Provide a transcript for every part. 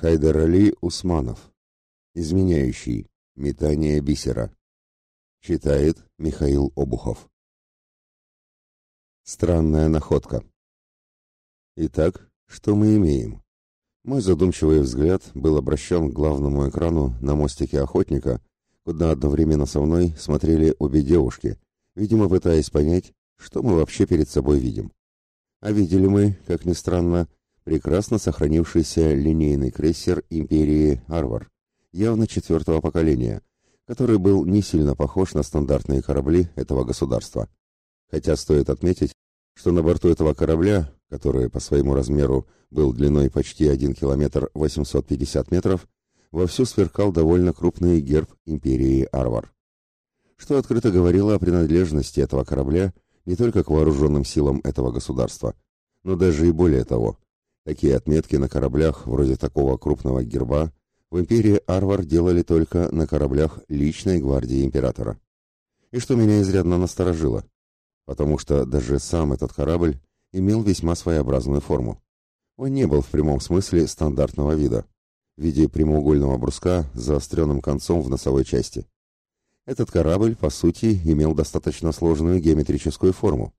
Хайдар Али Усманов. Изменяющий. Метание бисера. Читает Михаил Обухов. Странная находка. Итак, что мы имеем? Мой задумчивый взгляд был обращен к главному экрану на мостике охотника, куда одновременно со мной смотрели обе девушки, видимо, пытаясь понять, что мы вообще перед собой видим. А видели мы, как ни странно, прекрасно сохранившийся линейный крейсер империи Арвар, явно четвертого поколения, который был не сильно похож на стандартные корабли этого государства. Хотя стоит отметить, что на борту этого корабля, который по своему размеру был длиной почти 1 километр 850 метров, вовсю сверкал довольно крупный герб империи Арвар. Что открыто говорило о принадлежности этого корабля не только к вооруженным силам этого государства, но даже и более того – Такие отметки на кораблях вроде такого крупного герба в империи Арвар делали только на кораблях личной гвардии императора. И что меня изрядно насторожило, потому что даже сам этот корабль имел весьма своеобразную форму. Он не был в прямом смысле стандартного вида, в виде прямоугольного бруска с заостренным концом в носовой части. Этот корабль, по сути, имел достаточно сложную геометрическую форму.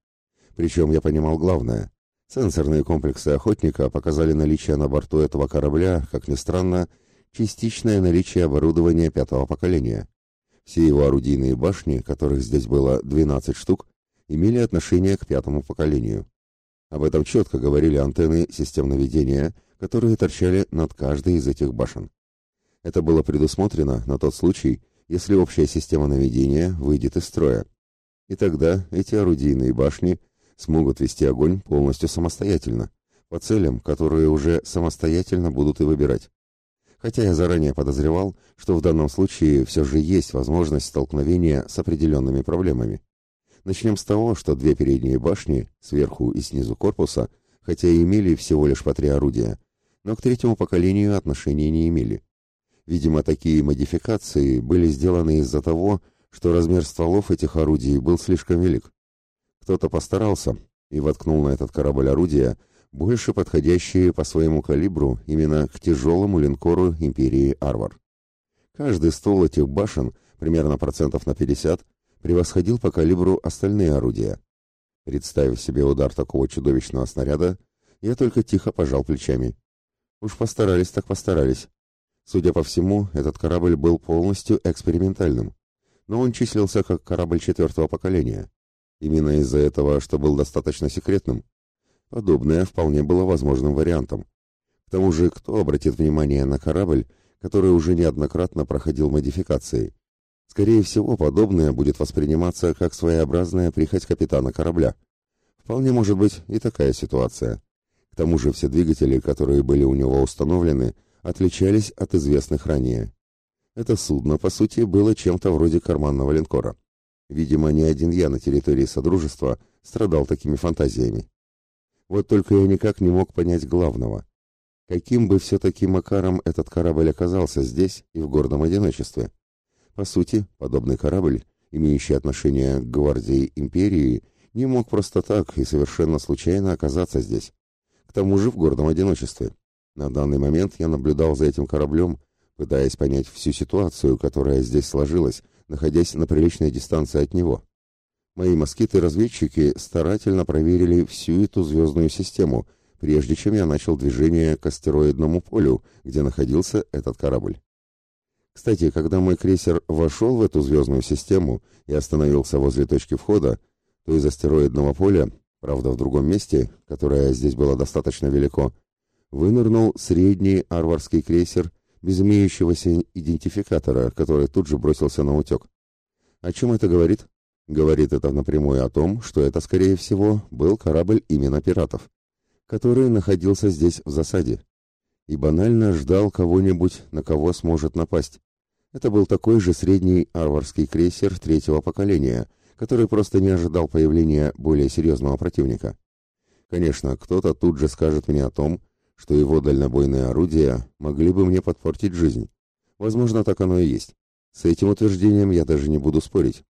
Причем я понимал главное. Сенсорные комплексы охотника показали наличие на борту этого корабля, как ни странно, частичное наличие оборудования пятого поколения. Все его орудийные башни, которых здесь было 12 штук, имели отношение к пятому поколению. Об этом четко говорили антенны систем наведения, которые торчали над каждой из этих башен. Это было предусмотрено на тот случай, если общая система наведения выйдет из строя. И тогда эти орудийные башни – смогут вести огонь полностью самостоятельно, по целям, которые уже самостоятельно будут и выбирать. Хотя я заранее подозревал, что в данном случае все же есть возможность столкновения с определенными проблемами. Начнем с того, что две передние башни, сверху и снизу корпуса, хотя и имели всего лишь по три орудия, но к третьему поколению отношения не имели. Видимо, такие модификации были сделаны из-за того, что размер стволов этих орудий был слишком велик. Кто-то постарался и воткнул на этот корабль орудия, больше подходящие по своему калибру именно к тяжелому линкору империи Арвар. Каждый ствол этих башен, примерно процентов на 50, превосходил по калибру остальные орудия. Представив себе удар такого чудовищного снаряда, я только тихо пожал плечами. Уж постарались так постарались. Судя по всему, этот корабль был полностью экспериментальным, но он числился как корабль четвертого поколения. Именно из-за этого, что был достаточно секретным. Подобное вполне было возможным вариантом. К тому же, кто обратит внимание на корабль, который уже неоднократно проходил модификации? Скорее всего, подобное будет восприниматься как своеобразная прихоть капитана корабля. Вполне может быть и такая ситуация. К тому же все двигатели, которые были у него установлены, отличались от известных ранее. Это судно, по сути, было чем-то вроде карманного линкора. Видимо, не один я на территории Содружества страдал такими фантазиями. Вот только я никак не мог понять главного. Каким бы все-таки макаром этот корабль оказался здесь и в гордом одиночестве? По сути, подобный корабль, имеющий отношение к гвардии империи, не мог просто так и совершенно случайно оказаться здесь. К тому же в гордом одиночестве. На данный момент я наблюдал за этим кораблем, пытаясь понять всю ситуацию, которая здесь сложилась, находясь на приличной дистанции от него. Мои москиты-разведчики старательно проверили всю эту звездную систему, прежде чем я начал движение к астероидному полю, где находился этот корабль. Кстати, когда мой крейсер вошел в эту звездную систему и остановился возле точки входа, то из астероидного поля, правда в другом месте, которое здесь было достаточно велико, вынырнул средний арварский крейсер без имеющегося идентификатора, который тут же бросился на утек. О чем это говорит? Говорит это напрямую о том, что это, скорее всего, был корабль именно пиратов, который находился здесь в засаде и банально ждал кого-нибудь, на кого сможет напасть. Это был такой же средний арварский крейсер третьего поколения, который просто не ожидал появления более серьезного противника. Конечно, кто-то тут же скажет мне о том, что его дальнобойные орудия могли бы мне подпортить жизнь. Возможно, так оно и есть. С этим утверждением я даже не буду спорить.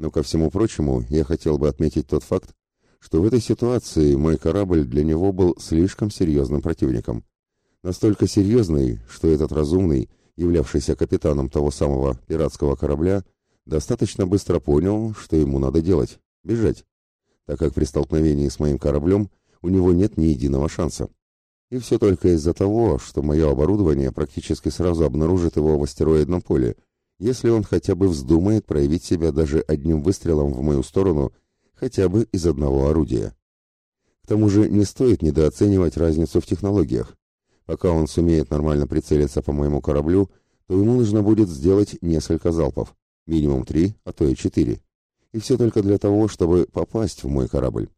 Но ко всему прочему, я хотел бы отметить тот факт, что в этой ситуации мой корабль для него был слишком серьезным противником. Настолько серьезный, что этот разумный, являвшийся капитаном того самого пиратского корабля, достаточно быстро понял, что ему надо делать – бежать, так как при столкновении с моим кораблем у него нет ни единого шанса. И все только из-за того, что мое оборудование практически сразу обнаружит его в астероидном поле, если он хотя бы вздумает проявить себя даже одним выстрелом в мою сторону хотя бы из одного орудия. К тому же не стоит недооценивать разницу в технологиях. Пока он сумеет нормально прицелиться по моему кораблю, то ему нужно будет сделать несколько залпов, минимум три, а то и четыре. И все только для того, чтобы попасть в мой корабль.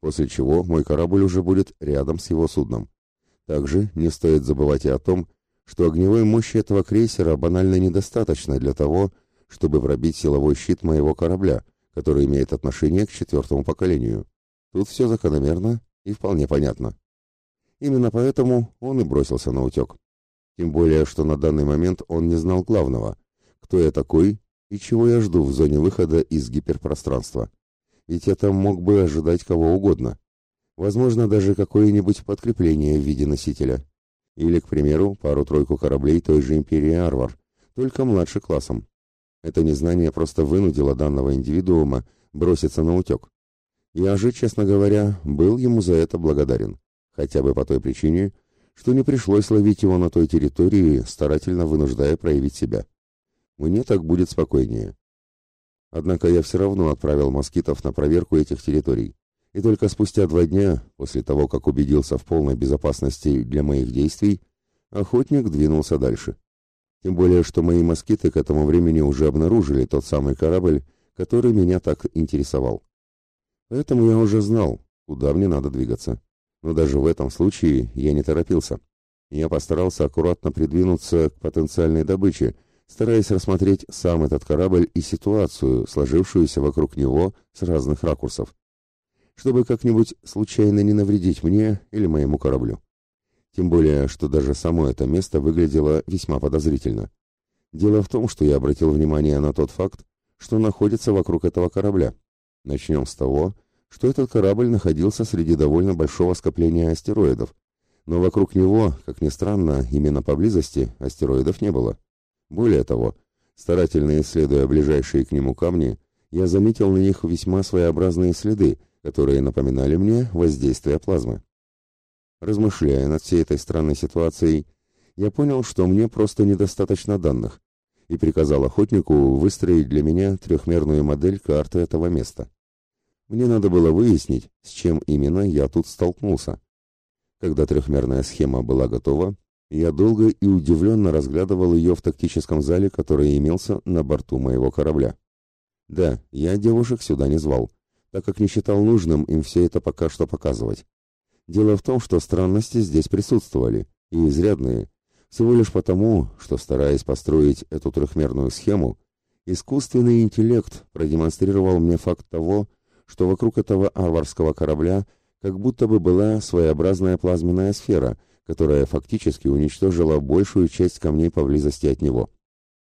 После чего мой корабль уже будет рядом с его судном. Также не стоит забывать и о том, что огневой мощи этого крейсера банально недостаточно для того, чтобы пробить силовой щит моего корабля, который имеет отношение к четвертому поколению. Тут все закономерно и вполне понятно. Именно поэтому он и бросился на утек. Тем более, что на данный момент он не знал главного, кто я такой и чего я жду в зоне выхода из гиперпространства. Ведь это мог бы ожидать кого угодно. Возможно, даже какое-нибудь подкрепление в виде носителя. Или, к примеру, пару-тройку кораблей той же Империи Арвар, только младше классом. Это незнание просто вынудило данного индивидуума броситься на утек. Я же, честно говоря, был ему за это благодарен, хотя бы по той причине, что не пришлось ловить его на той территории, старательно вынуждая проявить себя. Мне так будет спокойнее. Однако я все равно отправил москитов на проверку этих территорий. И только спустя два дня, после того, как убедился в полной безопасности для моих действий, охотник двинулся дальше. Тем более, что мои москиты к этому времени уже обнаружили тот самый корабль, который меня так интересовал. Поэтому я уже знал, куда мне надо двигаться. Но даже в этом случае я не торопился. Я постарался аккуратно придвинуться к потенциальной добыче, стараясь рассмотреть сам этот корабль и ситуацию, сложившуюся вокруг него с разных ракурсов, чтобы как-нибудь случайно не навредить мне или моему кораблю. Тем более, что даже само это место выглядело весьма подозрительно. Дело в том, что я обратил внимание на тот факт, что находится вокруг этого корабля. Начнем с того, что этот корабль находился среди довольно большого скопления астероидов, но вокруг него, как ни странно, именно поблизости астероидов не было. Более того, старательно исследуя ближайшие к нему камни, я заметил на них весьма своеобразные следы, которые напоминали мне воздействие плазмы. Размышляя над всей этой странной ситуацией, я понял, что мне просто недостаточно данных, и приказал охотнику выстроить для меня трехмерную модель карты этого места. Мне надо было выяснить, с чем именно я тут столкнулся. Когда трехмерная схема была готова, я долго и удивленно разглядывал ее в тактическом зале, который имелся на борту моего корабля. Да, я девушек сюда не звал, так как не считал нужным им все это пока что показывать. Дело в том, что странности здесь присутствовали, и изрядные, всего лишь потому, что, стараясь построить эту трехмерную схему, искусственный интеллект продемонстрировал мне факт того, что вокруг этого арварского корабля как будто бы была своеобразная плазменная сфера, которая фактически уничтожила большую часть камней поблизости от него.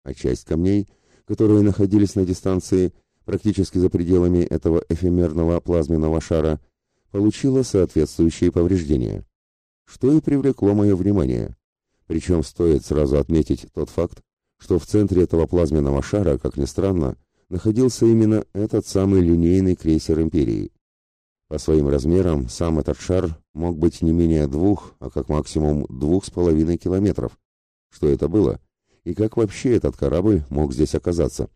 А часть камней, которые находились на дистанции практически за пределами этого эфемерного плазменного шара, получила соответствующие повреждения, что и привлекло мое внимание. Причем стоит сразу отметить тот факт, что в центре этого плазменного шара, как ни странно, находился именно этот самый линейный крейсер Империи. По своим размерам сам этот шар мог быть не менее двух, а как максимум двух с половиной километров. Что это было? И как вообще этот корабль мог здесь оказаться?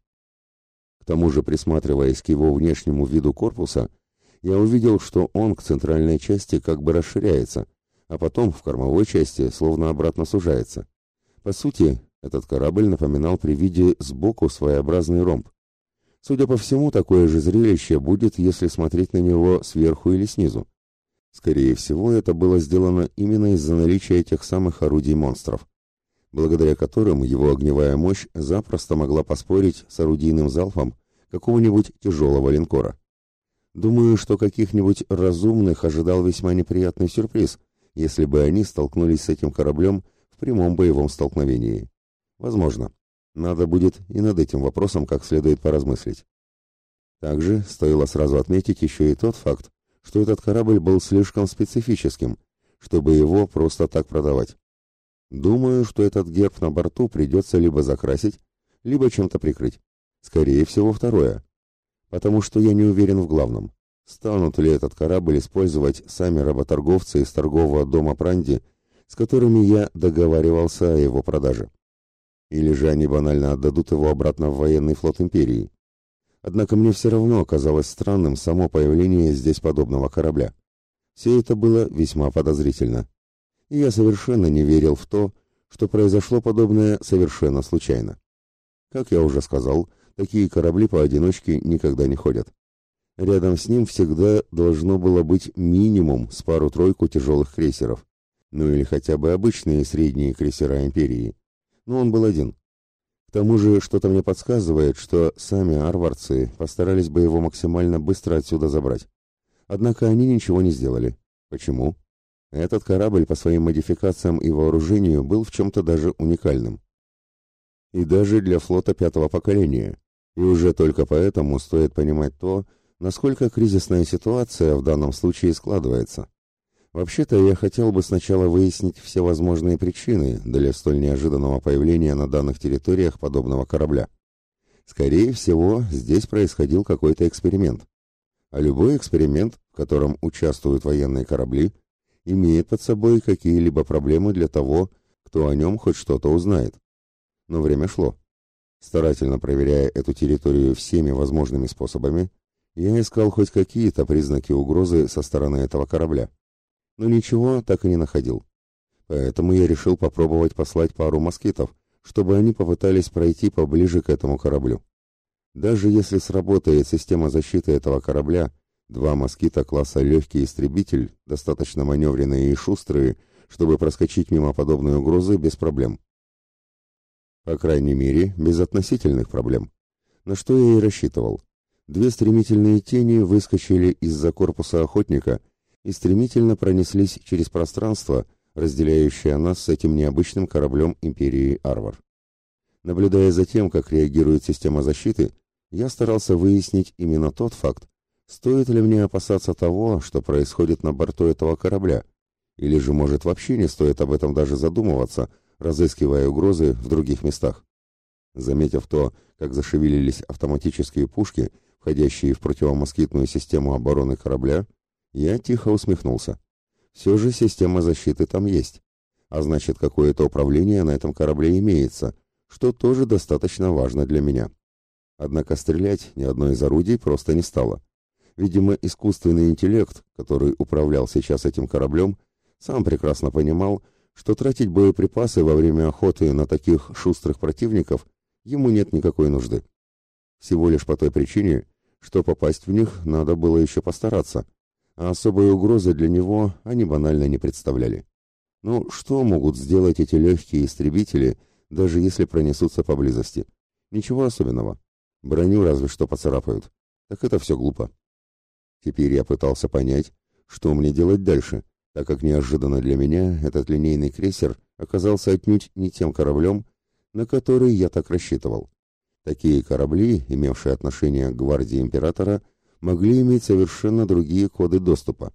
К тому же, присматриваясь к его внешнему виду корпуса, я увидел, что он к центральной части как бы расширяется, а потом в кормовой части словно обратно сужается. По сути, этот корабль напоминал при виде сбоку своеобразный ромб. Судя по всему, такое же зрелище будет, если смотреть на него сверху или снизу. Скорее всего, это было сделано именно из-за наличия тех самых орудий монстров, благодаря которым его огневая мощь запросто могла поспорить с орудийным залпом какого-нибудь тяжелого линкора. Думаю, что каких-нибудь разумных ожидал весьма неприятный сюрприз, если бы они столкнулись с этим кораблем в прямом боевом столкновении. Возможно. Надо будет и над этим вопросом как следует поразмыслить. Также стоило сразу отметить еще и тот факт, что этот корабль был слишком специфическим, чтобы его просто так продавать. Думаю, что этот герб на борту придется либо закрасить, либо чем-то прикрыть. Скорее всего, второе. Потому что я не уверен в главном. Станут ли этот корабль использовать сами работорговцы из торгового дома Пранди, с которыми я договаривался о его продаже? Или же они банально отдадут его обратно в военный флот империи? Однако мне все равно оказалось странным само появление здесь подобного корабля. Все это было весьма подозрительно. И я совершенно не верил в то, что произошло подобное совершенно случайно. Как я уже сказал, такие корабли поодиночке никогда не ходят. Рядом с ним всегда должно было быть минимум с пару-тройку тяжелых крейсеров, ну или хотя бы обычные средние крейсера империи. Но он был один. К тому же что-то мне подсказывает, что сами арварцы постарались бы его максимально быстро отсюда забрать. Однако они ничего не сделали. Почему? Этот корабль по своим модификациям и вооружению был в чем-то даже уникальным. И даже для флота пятого поколения. И уже только поэтому стоит понимать то, насколько кризисная ситуация в данном случае складывается. Вообще-то я хотел бы сначала выяснить все возможные причины для столь неожиданного появления на данных территориях подобного корабля. Скорее всего, здесь происходил какой-то эксперимент. А любой эксперимент, в котором участвуют военные корабли, имеет под собой какие-либо проблемы для того, кто о нем хоть что-то узнает. Но время шло. Старательно проверяя эту территорию всеми возможными способами, я искал хоть какие-то признаки угрозы со стороны этого корабля но ничего так и не находил. Поэтому я решил попробовать послать пару москитов, чтобы они попытались пройти поближе к этому кораблю. Даже если сработает система защиты этого корабля, два москита класса «Легкий истребитель» достаточно маневренные и шустрые, чтобы проскочить мимо подобной угрозы без проблем. По крайней мере, без относительных проблем. На что я и рассчитывал. Две стремительные тени выскочили из-за корпуса охотника – и стремительно пронеслись через пространство, разделяющее нас с этим необычным кораблем Империи Арвар. Наблюдая за тем, как реагирует система защиты, я старался выяснить именно тот факт, стоит ли мне опасаться того, что происходит на борту этого корабля, или же, может, вообще не стоит об этом даже задумываться, разыскивая угрозы в других местах. Заметив то, как зашевелились автоматические пушки, входящие в противомоскитную систему обороны корабля, я тихо усмехнулся. Все же система защиты там есть. А значит, какое-то управление на этом корабле имеется, что тоже достаточно важно для меня. Однако стрелять ни одно из орудий просто не стало. Видимо, искусственный интеллект, который управлял сейчас этим кораблем, сам прекрасно понимал, что тратить боеприпасы во время охоты на таких шустрых противников ему нет никакой нужды. Всего лишь по той причине, что попасть в них надо было еще постараться, а особой угрозы для него они банально не представляли. Ну, что могут сделать эти легкие истребители, даже если пронесутся поблизости? Ничего особенного. Броню разве что поцарапают. Так это все глупо. Теперь я пытался понять, что мне делать дальше, так как неожиданно для меня этот линейный крейсер оказался отнюдь не тем кораблем, на который я так рассчитывал. Такие корабли, имевшие отношение к гвардии императора, могли иметь совершенно другие коды доступа.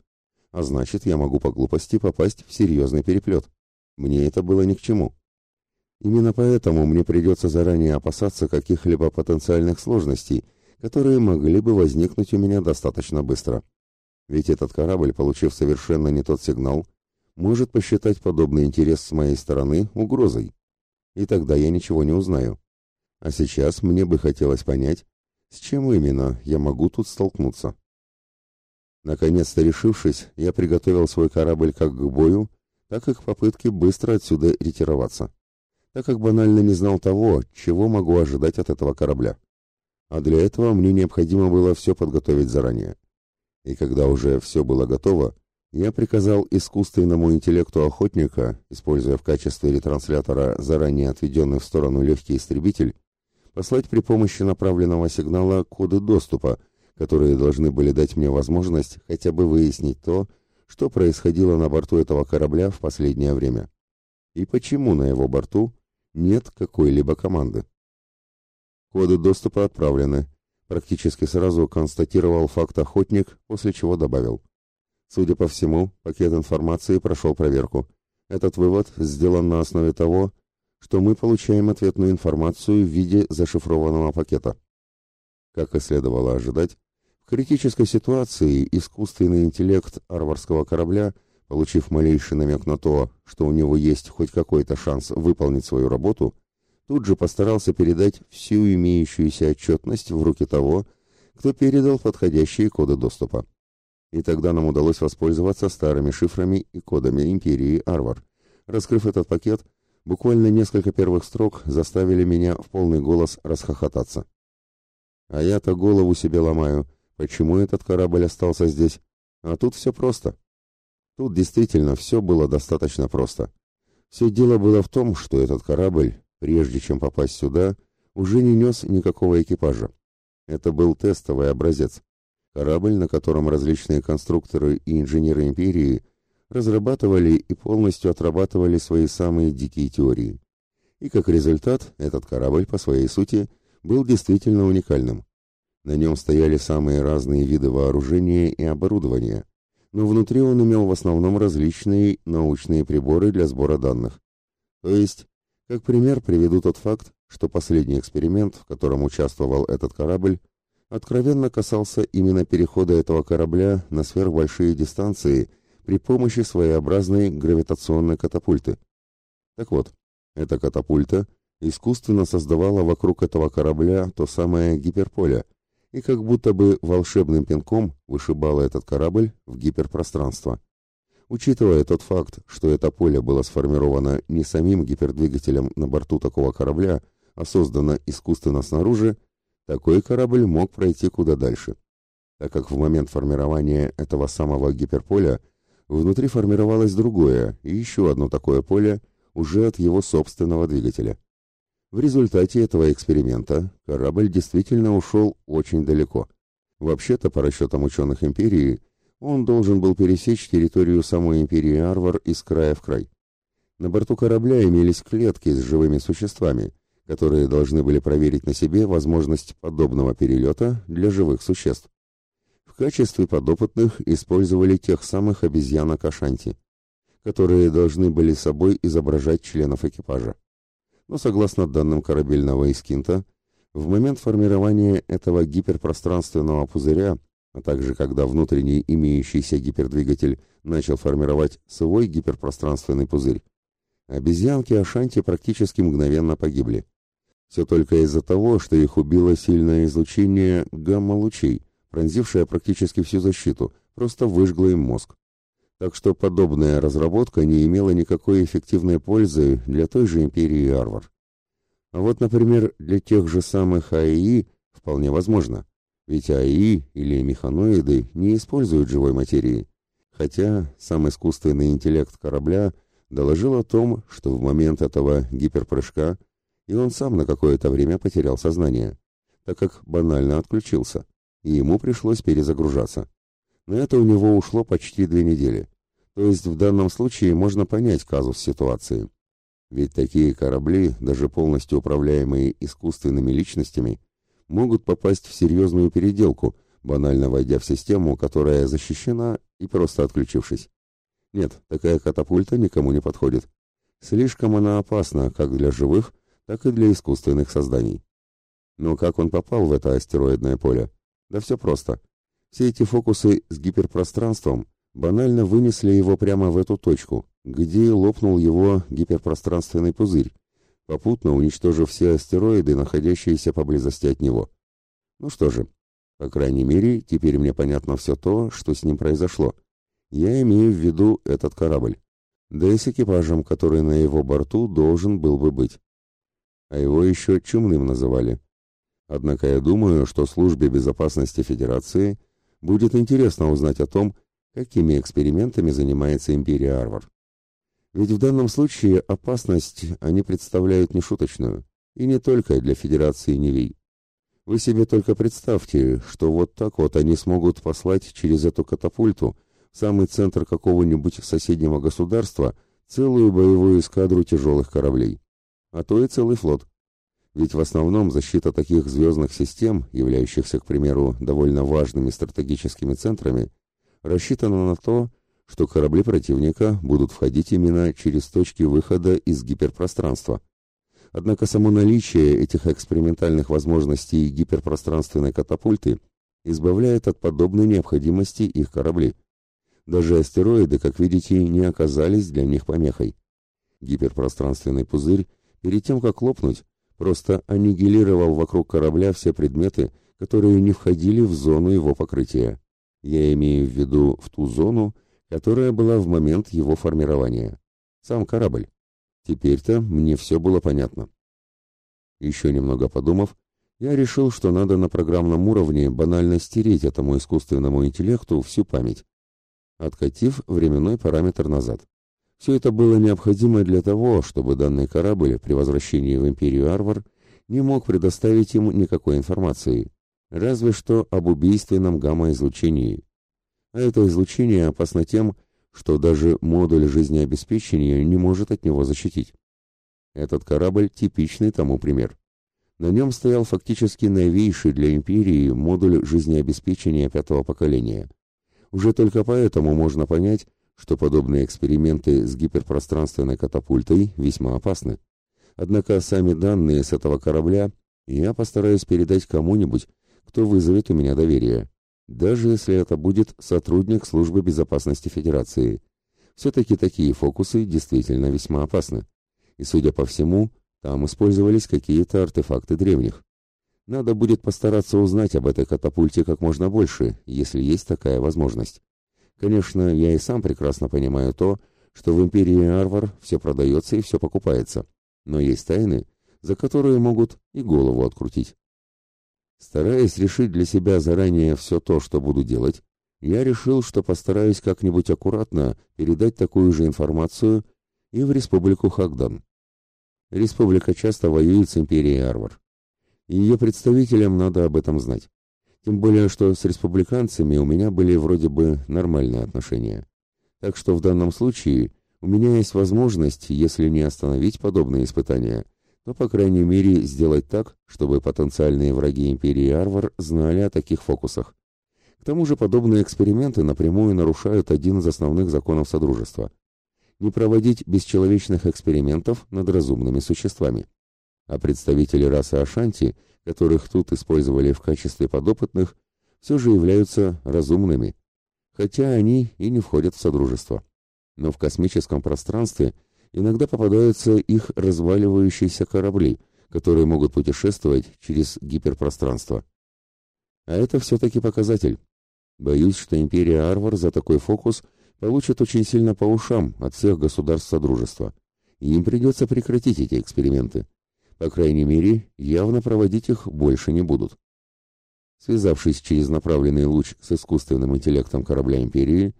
А значит, я могу по глупости попасть в серьезный переплет. Мне это было ни к чему. Именно поэтому мне придется заранее опасаться каких-либо потенциальных сложностей, которые могли бы возникнуть у меня достаточно быстро. Ведь этот корабль, получив совершенно не тот сигнал, может посчитать подобный интерес с моей стороны угрозой. И тогда я ничего не узнаю. А сейчас мне бы хотелось понять, с чем именно я могу тут столкнуться? Наконец-то решившись, я приготовил свой корабль как к бою, так и к попытке быстро отсюда ретироваться, так как банально не знал того, чего могу ожидать от этого корабля. А для этого мне необходимо было все подготовить заранее. И когда уже все было готово, я приказал искусственному интеллекту охотника, используя в качестве ретранслятора заранее отведенный в сторону легкий истребитель, послать при помощи направленного сигнала коды доступа, которые должны были дать мне возможность хотя бы выяснить то, что происходило на борту этого корабля в последнее время. И почему на его борту нет какой-либо команды. Коды доступа отправлены. Практически сразу констатировал факт охотник, после чего добавил. Судя по всему, пакет информации прошел проверку. Этот вывод сделан на основе того, что мы получаем ответную информацию в виде зашифрованного пакета. Как и следовало ожидать, в критической ситуации искусственный интеллект арварского корабля, получив малейший намек на то, что у него есть хоть какой-то шанс выполнить свою работу, тут же постарался передать всю имеющуюся отчетность в руки того, кто передал подходящие коды доступа. И тогда нам удалось воспользоваться старыми шифрами и кодами империи Арвар. Раскрыв этот пакет, буквально несколько первых строк заставили меня в полный голос расхохотаться. А я-то голову себе ломаю, почему этот корабль остался здесь. А тут все просто. Тут действительно все было достаточно просто. Все дело было в том, что этот корабль, прежде чем попасть сюда, уже не нес никакого экипажа. Это был тестовый образец. Корабль, на котором различные конструкторы и инженеры империи разрабатывали и полностью отрабатывали свои самые дикие теории. И как результат, этот корабль по своей сути был действительно уникальным. На нем стояли самые разные виды вооружения и оборудования, но внутри он имел в основном различные научные приборы для сбора данных. То есть, как пример приведу тот факт, что последний эксперимент, в котором участвовал этот корабль, откровенно касался именно перехода этого корабля на сверхбольшие дистанции при помощи своеобразной гравитационной катапульты. Так вот, эта катапульта искусственно создавала вокруг этого корабля то самое гиперполе и как будто бы волшебным пинком вышибала этот корабль в гиперпространство. Учитывая тот факт, что это поле было сформировано не самим гипердвигателем на борту такого корабля, а создано искусственно снаружи, такой корабль мог пройти куда дальше, так как в момент формирования этого самого гиперполя внутри формировалось другое и еще одно такое поле уже от его собственного двигателя. В результате этого эксперимента корабль действительно ушел очень далеко. Вообще-то, по расчетам ученых империи, он должен был пересечь территорию самой империи Арвар из края в край. На борту корабля имелись клетки с живыми существами, которые должны были проверить на себе возможность подобного перелета для живых существ. В качестве подопытных использовали тех самых обезьянок Ашанти, которые должны были собой изображать членов экипажа. Но согласно данным корабельного эскинта, в момент формирования этого гиперпространственного пузыря, а также когда внутренний имеющийся гипердвигатель начал формировать свой гиперпространственный пузырь, обезьянки Ашанти практически мгновенно погибли. Все только из-за того, что их убило сильное излучение гамма-лучей, пронзившее практически всю защиту, просто выжгло им мозг. Так что подобная разработка не имела никакой эффективной пользы для той же империи Арвар. А вот, например, для тех же самых АИ вполне возможно. Ведь АИ или механоиды не используют живой материи. Хотя сам искусственный интеллект корабля доложил о том, что в момент этого гиперпрыжка и он сам на какое-то время потерял сознание, так как банально отключился, и ему пришлось перезагружаться. На это у него ушло почти две недели. То есть в данном случае можно понять казус ситуации. Ведь такие корабли, даже полностью управляемые искусственными личностями, могут попасть в серьезную переделку, банально войдя в систему, которая защищена и просто отключившись. Нет, такая катапульта никому не подходит. Слишком она опасна как для живых, так и для искусственных созданий. Но как он попал в это астероидное поле? Да все просто. Все эти фокусы с гиперпространством банально вынесли его прямо в эту точку, где лопнул его гиперпространственный пузырь, попутно уничтожив все астероиды, находящиеся поблизости от него. Ну что же, по крайней мере, теперь мне понятно все то, что с ним произошло. Я имею в виду этот корабль. Да и с экипажем, который на его борту должен был бы быть а его еще чумным называли. Однако я думаю, что службе безопасности Федерации будет интересно узнать о том, какими экспериментами занимается империя Арвар. Ведь в данном случае опасность они представляют нешуточную, и не только для Федерации Невей. Вы себе только представьте, что вот так вот они смогут послать через эту катапульту в самый центр какого-нибудь соседнего государства целую боевую эскадру тяжелых кораблей а то и целый флот. Ведь в основном защита таких звездных систем, являющихся, к примеру, довольно важными стратегическими центрами, рассчитана на то, что корабли противника будут входить именно через точки выхода из гиперпространства. Однако само наличие этих экспериментальных возможностей гиперпространственной катапульты избавляет от подобной необходимости их корабли. Даже астероиды, как видите, не оказались для них помехой. Гиперпространственный пузырь, перед тем как лопнуть, просто аннигилировал вокруг корабля все предметы, которые не входили в зону его покрытия. Я имею в виду в ту зону, которая была в момент его формирования. Сам корабль. Теперь-то мне все было понятно. Еще немного подумав, я решил, что надо на программном уровне банально стереть этому искусственному интеллекту всю память, откатив временной параметр назад. Все это было необходимо для того, чтобы данный корабль при возвращении в империю Арвар не мог предоставить ему никакой информации, разве что об убийственном гамма-излучении. А это излучение опасно тем, что даже модуль жизнеобеспечения не может от него защитить. Этот корабль – типичный тому пример. На нем стоял фактически новейший для империи модуль жизнеобеспечения пятого поколения. Уже только поэтому можно понять, что подобные эксперименты с гиперпространственной катапультой весьма опасны. Однако сами данные с этого корабля я постараюсь передать кому-нибудь, кто вызовет у меня доверие, даже если это будет сотрудник службы безопасности Федерации. Все-таки такие фокусы действительно весьма опасны. И, судя по всему, там использовались какие-то артефакты древних. Надо будет постараться узнать об этой катапульте как можно больше, если есть такая возможность. Конечно, я и сам прекрасно понимаю то, что в империи Арвар все продается и все покупается. Но есть тайны, за которые могут и голову открутить. Стараясь решить для себя заранее все то, что буду делать, я решил, что постараюсь как-нибудь аккуратно передать такую же информацию и в республику Хагдан. Республика часто воюет с империей Арвар. Ее представителям надо об этом знать. Тем более, что с республиканцами у меня были вроде бы нормальные отношения. Так что в данном случае у меня есть возможность, если не остановить подобные испытания, то, по крайней мере, сделать так, чтобы потенциальные враги империи Арвар знали о таких фокусах. К тому же подобные эксперименты напрямую нарушают один из основных законов Содружества – не проводить бесчеловечных экспериментов над разумными существами. А представители расы Ашанти – которых тут использовали в качестве подопытных, все же являются разумными, хотя они и не входят в Содружество. Но в космическом пространстве иногда попадаются их разваливающиеся корабли, которые могут путешествовать через гиперпространство. А это все-таки показатель. Боюсь, что империя Арвар за такой фокус получит очень сильно по ушам от всех государств Содружества. И им придется прекратить эти эксперименты. По крайней мере, явно проводить их больше не будут. Связавшись через направленный луч с искусственным интеллектом корабля Империи,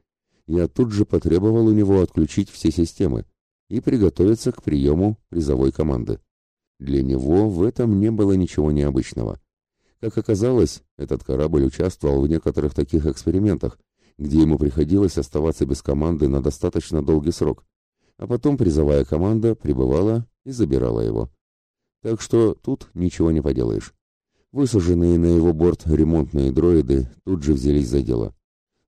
я тут же потребовал у него отключить все системы и приготовиться к приему призовой команды. Для него в этом не было ничего необычного. Как оказалось, этот корабль участвовал в некоторых таких экспериментах, где ему приходилось оставаться без команды на достаточно долгий срок, а потом призовая команда прибывала и забирала его. Так что тут ничего не поделаешь. Высаженные на его борт ремонтные дроиды тут же взялись за дело.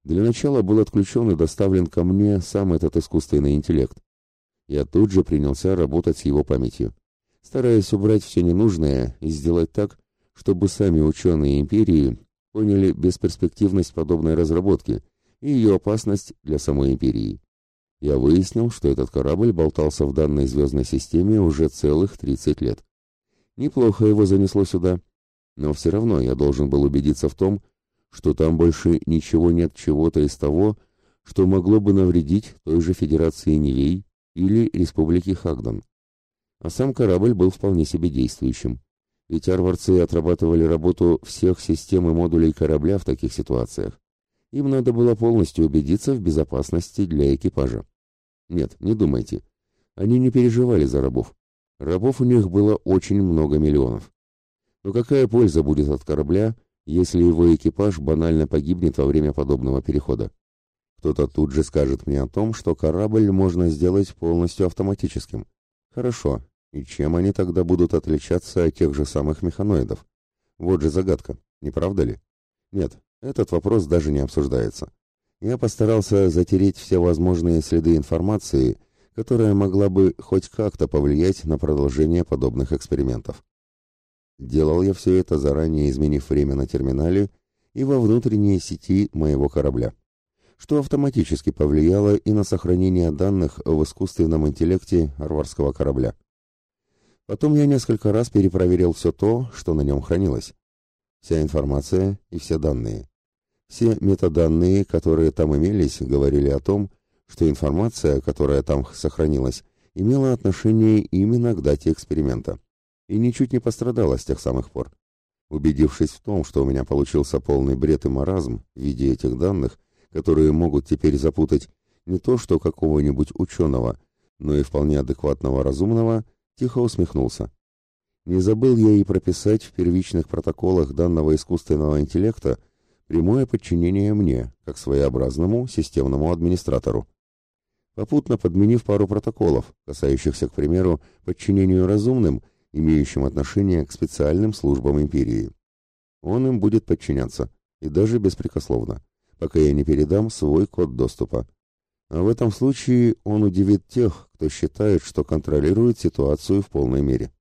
Для начала был отключен и доставлен ко мне сам этот искусственный интеллект. Я тут же принялся работать с его памятью, стараясь убрать все ненужное и сделать так, чтобы сами ученые империи поняли бесперспективность подобной разработки и ее опасность для самой империи. Я выяснил, что этот корабль болтался в данной звездной системе уже целых 30 лет. Неплохо его занесло сюда. Но все равно я должен был убедиться в том, что там больше ничего нет чего-то из того, что могло бы навредить той же Федерации Невей или Республике Хагдан. А сам корабль был вполне себе действующим. Ведь арварцы отрабатывали работу всех систем и модулей корабля в таких ситуациях. Им надо было полностью убедиться в безопасности для экипажа. Нет, не думайте. Они не переживали за рабов. Рабов у них было очень много миллионов. Но какая польза будет от корабля, если его экипаж банально погибнет во время подобного перехода? Кто-то тут же скажет мне о том, что корабль можно сделать полностью автоматическим. Хорошо, и чем они тогда будут отличаться от тех же самых механоидов? Вот же загадка, не правда ли? Нет, этот вопрос даже не обсуждается. Я постарался затереть все возможные следы информации, которая могла бы хоть как-то повлиять на продолжение подобных экспериментов. Делал я все это, заранее изменив время на терминале и во внутренней сети моего корабля, что автоматически повлияло и на сохранение данных в искусственном интеллекте арварского корабля. Потом я несколько раз перепроверил все то, что на нем хранилось. Вся информация и все данные. Все метаданные, которые там имелись, говорили о том, что информация, которая там сохранилась, имела отношение именно к дате эксперимента и ничуть не пострадала с тех самых пор. Убедившись в том, что у меня получился полный бред и маразм в виде этих данных, которые могут теперь запутать не то что какого-нибудь ученого, но и вполне адекватного разумного, тихо усмехнулся. Не забыл я и прописать в первичных протоколах данного искусственного интеллекта прямое подчинение мне, как своеобразному системному администратору. Попутно подменив пару протоколов, касающихся, к примеру, подчинению разумным имеющим отношение к специальным службам империи. Он им будет подчиняться, и даже беспрекословно, пока я не передам свой код доступа. А в этом случае он удивит тех, кто считает, что контролирует ситуацию в полной мере.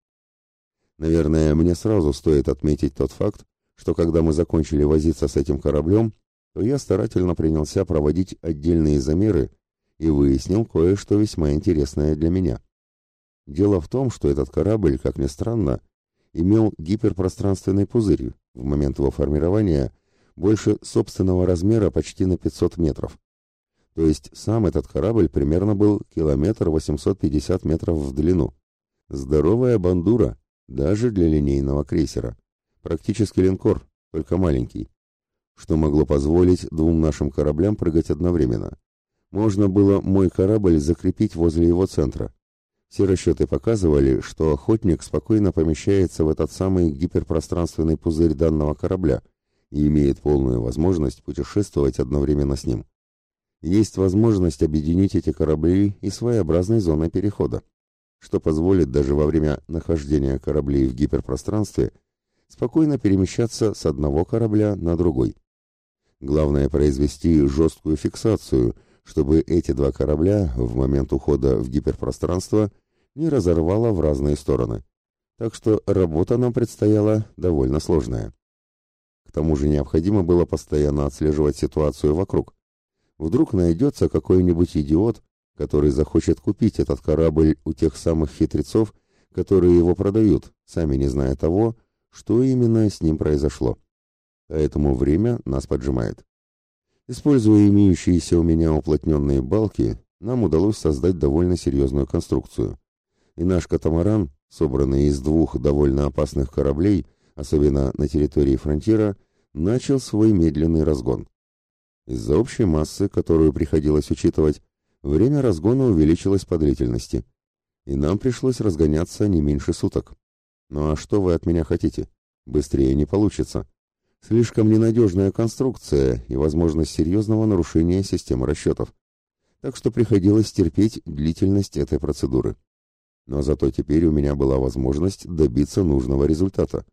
Наверное, мне сразу стоит отметить тот факт, что когда мы закончили возиться с этим кораблем, то я старательно принялся проводить отдельные замеры и выяснил кое-что весьма интересное для меня. Дело в том, что этот корабль, как ни странно, имел гиперпространственный пузырь в момент его формирования больше собственного размера почти на 500 метров. То есть сам этот корабль примерно был километр 850 метров в длину. Здоровая бандура, даже для линейного крейсера. Практически линкор, только маленький. Что могло позволить двум нашим кораблям прыгать одновременно. Можно было мой корабль закрепить возле его центра, все расчеты показывали, что охотник спокойно помещается в этот самый гиперпространственный пузырь данного корабля и имеет полную возможность путешествовать одновременно с ним. Есть возможность объединить эти корабли и своеобразной зоной перехода, что позволит даже во время нахождения кораблей в гиперпространстве спокойно перемещаться с одного корабля на другой. Главное произвести жесткую фиксацию – чтобы эти два корабля в момент ухода в гиперпространство не разорвало в разные стороны. Так что работа нам предстояла довольно сложная. К тому же необходимо было постоянно отслеживать ситуацию вокруг. Вдруг найдется какой-нибудь идиот, который захочет купить этот корабль у тех самых хитрецов, которые его продают, сами не зная того, что именно с ним произошло. Поэтому время нас поджимает. Используя имеющиеся у меня уплотненные балки, нам удалось создать довольно серьезную конструкцию. И наш катамаран, собранный из двух довольно опасных кораблей, особенно на территории фронтира, начал свой медленный разгон. Из-за общей массы, которую приходилось учитывать, время разгона увеличилось по длительности, и нам пришлось разгоняться не меньше суток. Ну а что вы от меня хотите? Быстрее не получится. Слишком ненадежная конструкция и возможность серьезного нарушения системы расчетов. Так что приходилось терпеть длительность этой процедуры. Но зато теперь у меня была возможность добиться нужного результата.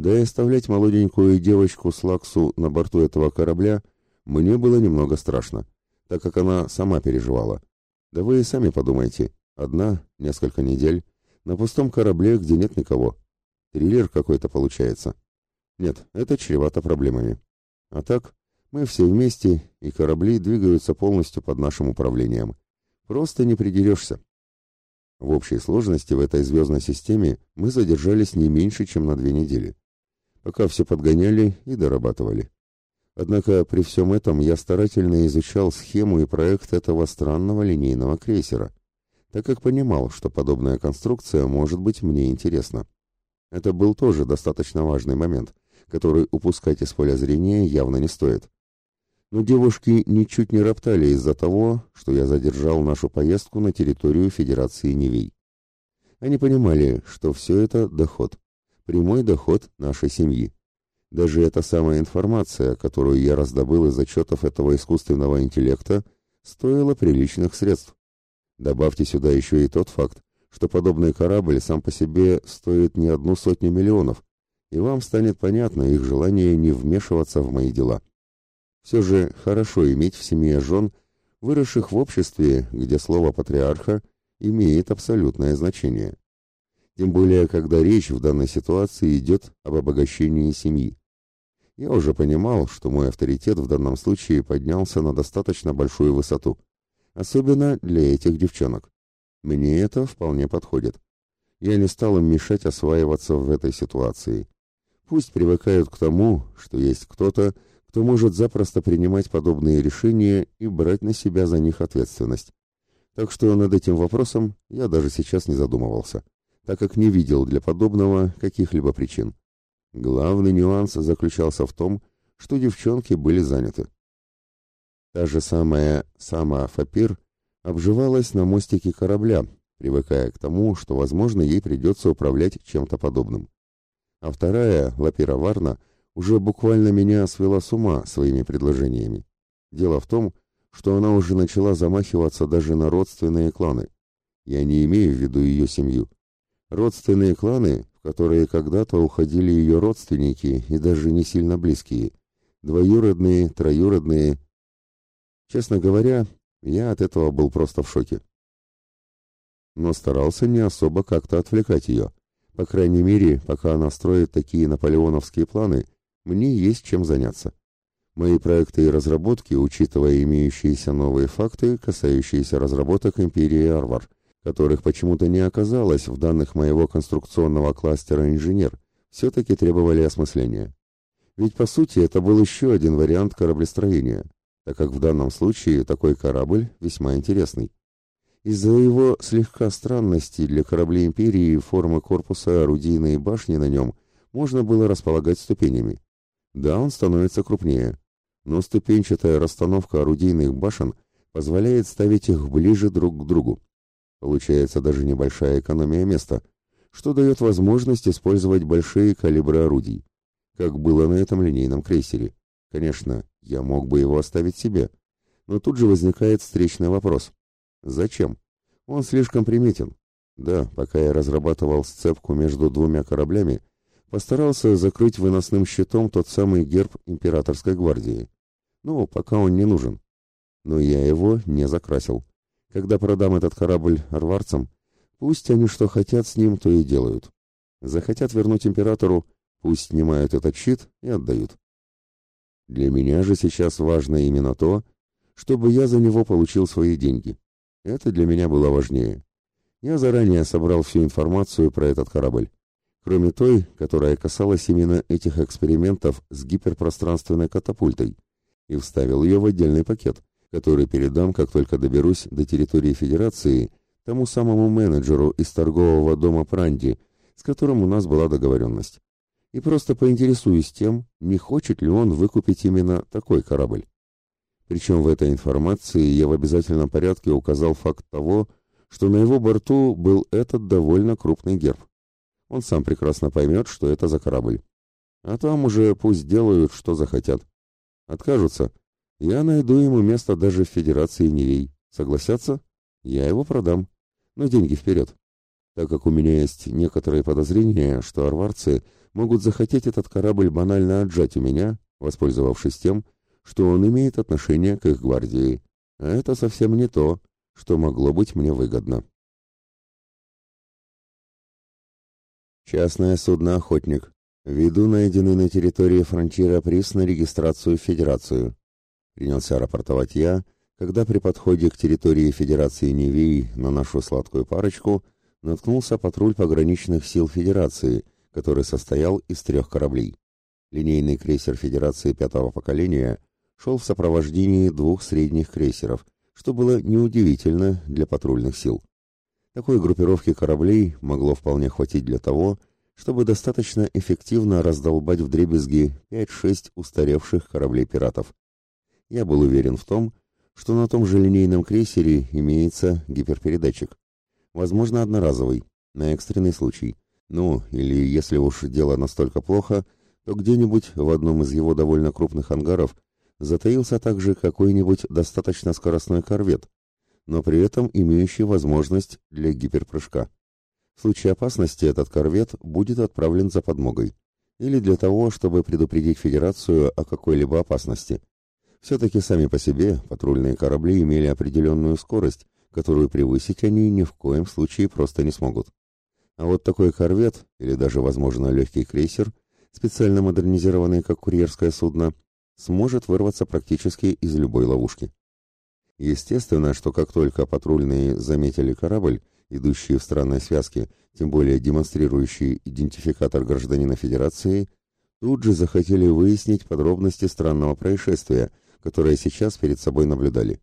Да и оставлять молоденькую девочку с Лаксу на борту этого корабля мне было немного страшно, так как она сама переживала. Да вы и сами подумайте. Одна, несколько недель, на пустом корабле, где нет никого. Триллер какой-то получается. Нет, это чревато проблемами. А так, мы все вместе, и корабли двигаются полностью под нашим управлением. Просто не придерешься. В общей сложности в этой звездной системе мы задержались не меньше, чем на две недели. Пока все подгоняли и дорабатывали. Однако при всем этом я старательно изучал схему и проект этого странного линейного крейсера, так как понимал, что подобная конструкция может быть мне интересна. Это был тоже достаточно важный момент, который упускать из поля зрения явно не стоит. Но девушки ничуть не роптали из-за того, что я задержал нашу поездку на территорию Федерации Невей. Они понимали, что все это доход, прямой доход нашей семьи. Даже эта самая информация, которую я раздобыл из отчетов этого искусственного интеллекта, стоила приличных средств. Добавьте сюда еще и тот факт, что подобный корабль сам по себе стоит не одну сотню миллионов, и вам станет понятно их желание не вмешиваться в мои дела. Все же хорошо иметь в семье жен, выросших в обществе, где слово патриарха имеет абсолютное значение. Тем более, когда речь в данной ситуации идет об обогащении семьи. Я уже понимал, что мой авторитет в данном случае поднялся на достаточно большую высоту. Особенно для этих девчонок. Мне это вполне подходит. Я не стал им мешать осваиваться в этой ситуации. Пусть привыкают к тому, что есть кто-то, кто может запросто принимать подобные решения и брать на себя за них ответственность. Так что над этим вопросом я даже сейчас не задумывался, так как не видел для подобного каких-либо причин. Главный нюанс заключался в том, что девчонки были заняты. Та же самая сама Фапир обживалась на мостике корабля, привыкая к тому, что, возможно, ей придется управлять чем-то подобным. А вторая, Лапира Варна, уже буквально меня свела с ума своими предложениями. Дело в том, что она уже начала замахиваться даже на родственные кланы. Я не имею в виду ее семью. Родственные кланы в которые когда-то уходили ее родственники и даже не сильно близкие, двоюродные, троюродные. Честно говоря, я от этого был просто в шоке. Но старался не особо как-то отвлекать ее. По крайней мере, пока она строит такие наполеоновские планы, мне есть чем заняться. Мои проекты и разработки, учитывая имеющиеся новые факты, касающиеся разработок империи Арвар – которых почему-то не оказалось в данных моего конструкционного кластера инженер, все-таки требовали осмысления. Ведь по сути это был еще один вариант кораблестроения, так как в данном случае такой корабль весьма интересный. Из-за его слегка странности для кораблей Империи формы корпуса орудийной башни на нем можно было располагать ступенями. Да, он становится крупнее, но ступенчатая расстановка орудийных башен позволяет ставить их ближе друг к другу. Получается даже небольшая экономия места, что дает возможность использовать большие калибры орудий, как было на этом линейном крейсере. Конечно, я мог бы его оставить себе, но тут же возникает встречный вопрос. Зачем? Он слишком приметен. Да, пока я разрабатывал сцепку между двумя кораблями, постарался закрыть выносным щитом тот самый герб императорской гвардии. Ну, пока он не нужен. Но я его не закрасил. Когда продам этот корабль арварцам, пусть они что хотят с ним, то и делают. Захотят вернуть императору, пусть снимают этот щит и отдают. Для меня же сейчас важно именно то, чтобы я за него получил свои деньги. Это для меня было важнее. Я заранее собрал всю информацию про этот корабль, кроме той, которая касалась именно этих экспериментов с гиперпространственной катапультой, и вставил ее в отдельный пакет, который передам, как только доберусь до территории Федерации, тому самому менеджеру из торгового дома Пранди, с которым у нас была договоренность. И просто поинтересуюсь тем, не хочет ли он выкупить именно такой корабль. Причем в этой информации я в обязательном порядке указал факт того, что на его борту был этот довольно крупный герб. Он сам прекрасно поймет, что это за корабль. А там уже пусть делают, что захотят. Откажутся, я найду ему место даже в Федерации Невей. Согласятся? Я его продам. Но деньги вперед. Так как у меня есть некоторые подозрения, что арварцы могут захотеть этот корабль банально отжать у меня, воспользовавшись тем, что он имеет отношение к их гвардии. А это совсем не то, что могло быть мне выгодно. Частное судно «Охотник». Виду найденный на территории фронтира приз на регистрацию в Федерацию принялся рапортовать я, когда при подходе к территории Федерации Невей на нашу сладкую парочку наткнулся патруль пограничных сил Федерации, который состоял из трех кораблей. Линейный крейсер Федерации пятого поколения шел в сопровождении двух средних крейсеров, что было неудивительно для патрульных сил. Такой группировки кораблей могло вполне хватить для того, чтобы достаточно эффективно раздолбать вдребезги 5-6 устаревших кораблей пиратов. Я был уверен в том, что на том же линейном крейсере имеется гиперпередатчик. Возможно, одноразовый, на экстренный случай. Ну, или если уж дело настолько плохо, то где-нибудь в одном из его довольно крупных ангаров затаился также какой-нибудь достаточно скоростной корвет, но при этом имеющий возможность для гиперпрыжка. В случае опасности этот корвет будет отправлен за подмогой или для того, чтобы предупредить Федерацию о какой-либо опасности. Все-таки сами по себе патрульные корабли имели определенную скорость, которую превысить они ни в коем случае просто не смогут. А вот такой корвет, или даже, возможно, легкий крейсер, специально модернизированный как курьерское судно, сможет вырваться практически из любой ловушки. Естественно, что как только патрульные заметили корабль, идущий в странной связке, тем более демонстрирующий идентификатор гражданина Федерации, тут же захотели выяснить подробности странного происшествия, которое сейчас перед собой наблюдали.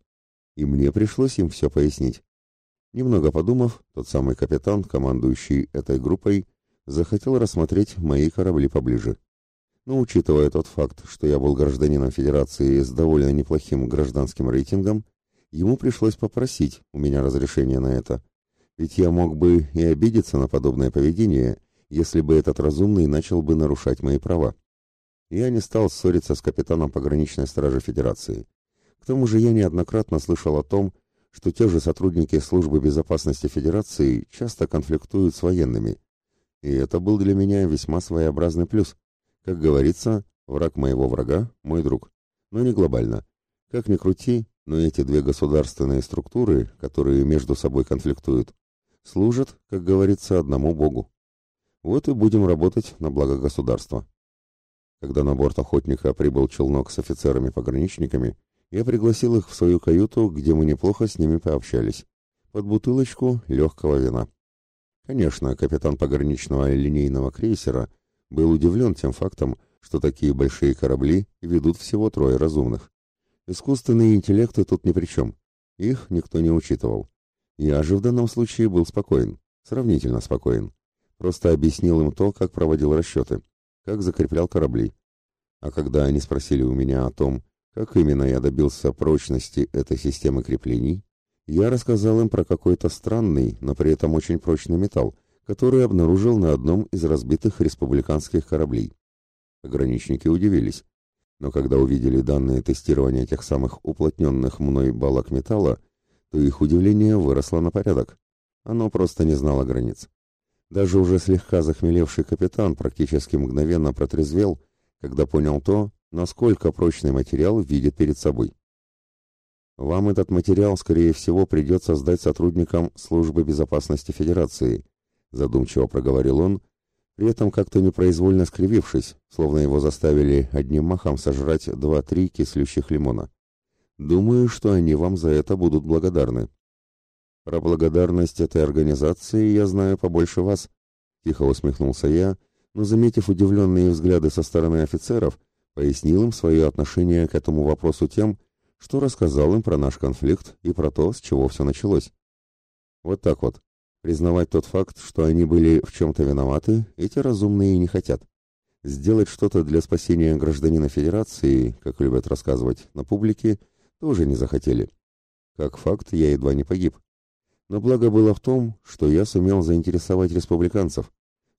И мне пришлось им все пояснить. Немного подумав, тот самый капитан, командующий этой группой, захотел рассмотреть мои корабли поближе. Но учитывая тот факт, что я был гражданином Федерации с довольно неплохим гражданским рейтингом, ему пришлось попросить у меня разрешения на это. Ведь я мог бы и обидеться на подобное поведение, если бы этот разумный начал бы нарушать мои права. Я не стал ссориться с капитаном пограничной стражи Федерации. К тому же я неоднократно слышал о том, что те же сотрудники службы безопасности Федерации часто конфликтуют с военными. И это был для меня весьма своеобразный плюс. Как говорится, враг моего врага – мой друг. Но не глобально. Как ни крути, но эти две государственные структуры, которые между собой конфликтуют, служат, как говорится, одному Богу. Вот и будем работать на благо государства. Когда на борт охотника прибыл челнок с офицерами-пограничниками, я пригласил их в свою каюту, где мы неплохо с ними пообщались, под бутылочку легкого вина. Конечно, капитан пограничного линейного крейсера был удивлен тем фактом, что такие большие корабли ведут всего трое разумных. Искусственные интеллекты тут ни при чем. Их никто не учитывал. Я же в данном случае был спокоен, сравнительно спокоен. Просто объяснил им то, как проводил расчеты, как закреплял корабли. А когда они спросили у меня о том, как именно я добился прочности этой системы креплений, я рассказал им про какой-то странный, но при этом очень прочный металл, который обнаружил на одном из разбитых республиканских кораблей. Пограничники удивились но когда увидели данные тестирования тех самых уплотненных мной балок металла, то их удивление выросло на порядок. Оно просто не знало границ. Даже уже слегка захмелевший капитан практически мгновенно протрезвел, когда понял то, насколько прочный материал видит перед собой. Вам этот материал, скорее всего, придется сдать сотрудникам Службы безопасности Федерации, задумчиво проговорил он, при этом как-то непроизвольно скривившись, словно его заставили одним махом сожрать два-три кислющих лимона. Думаю, что они вам за это будут благодарны. Про благодарность этой организации я знаю побольше вас, тихо усмехнулся я, но, заметив удивленные взгляды со стороны офицеров, пояснил им свое отношение к этому вопросу тем, что рассказал им про наш конфликт и про то, с чего все началось. Вот так вот. Признавать тот факт, что они были в чем-то виноваты, эти разумные не хотят. Сделать что-то для спасения гражданина Федерации, как любят рассказывать на публике, тоже не захотели. Как факт, я едва не погиб. Но благо было в том, что я сумел заинтересовать республиканцев.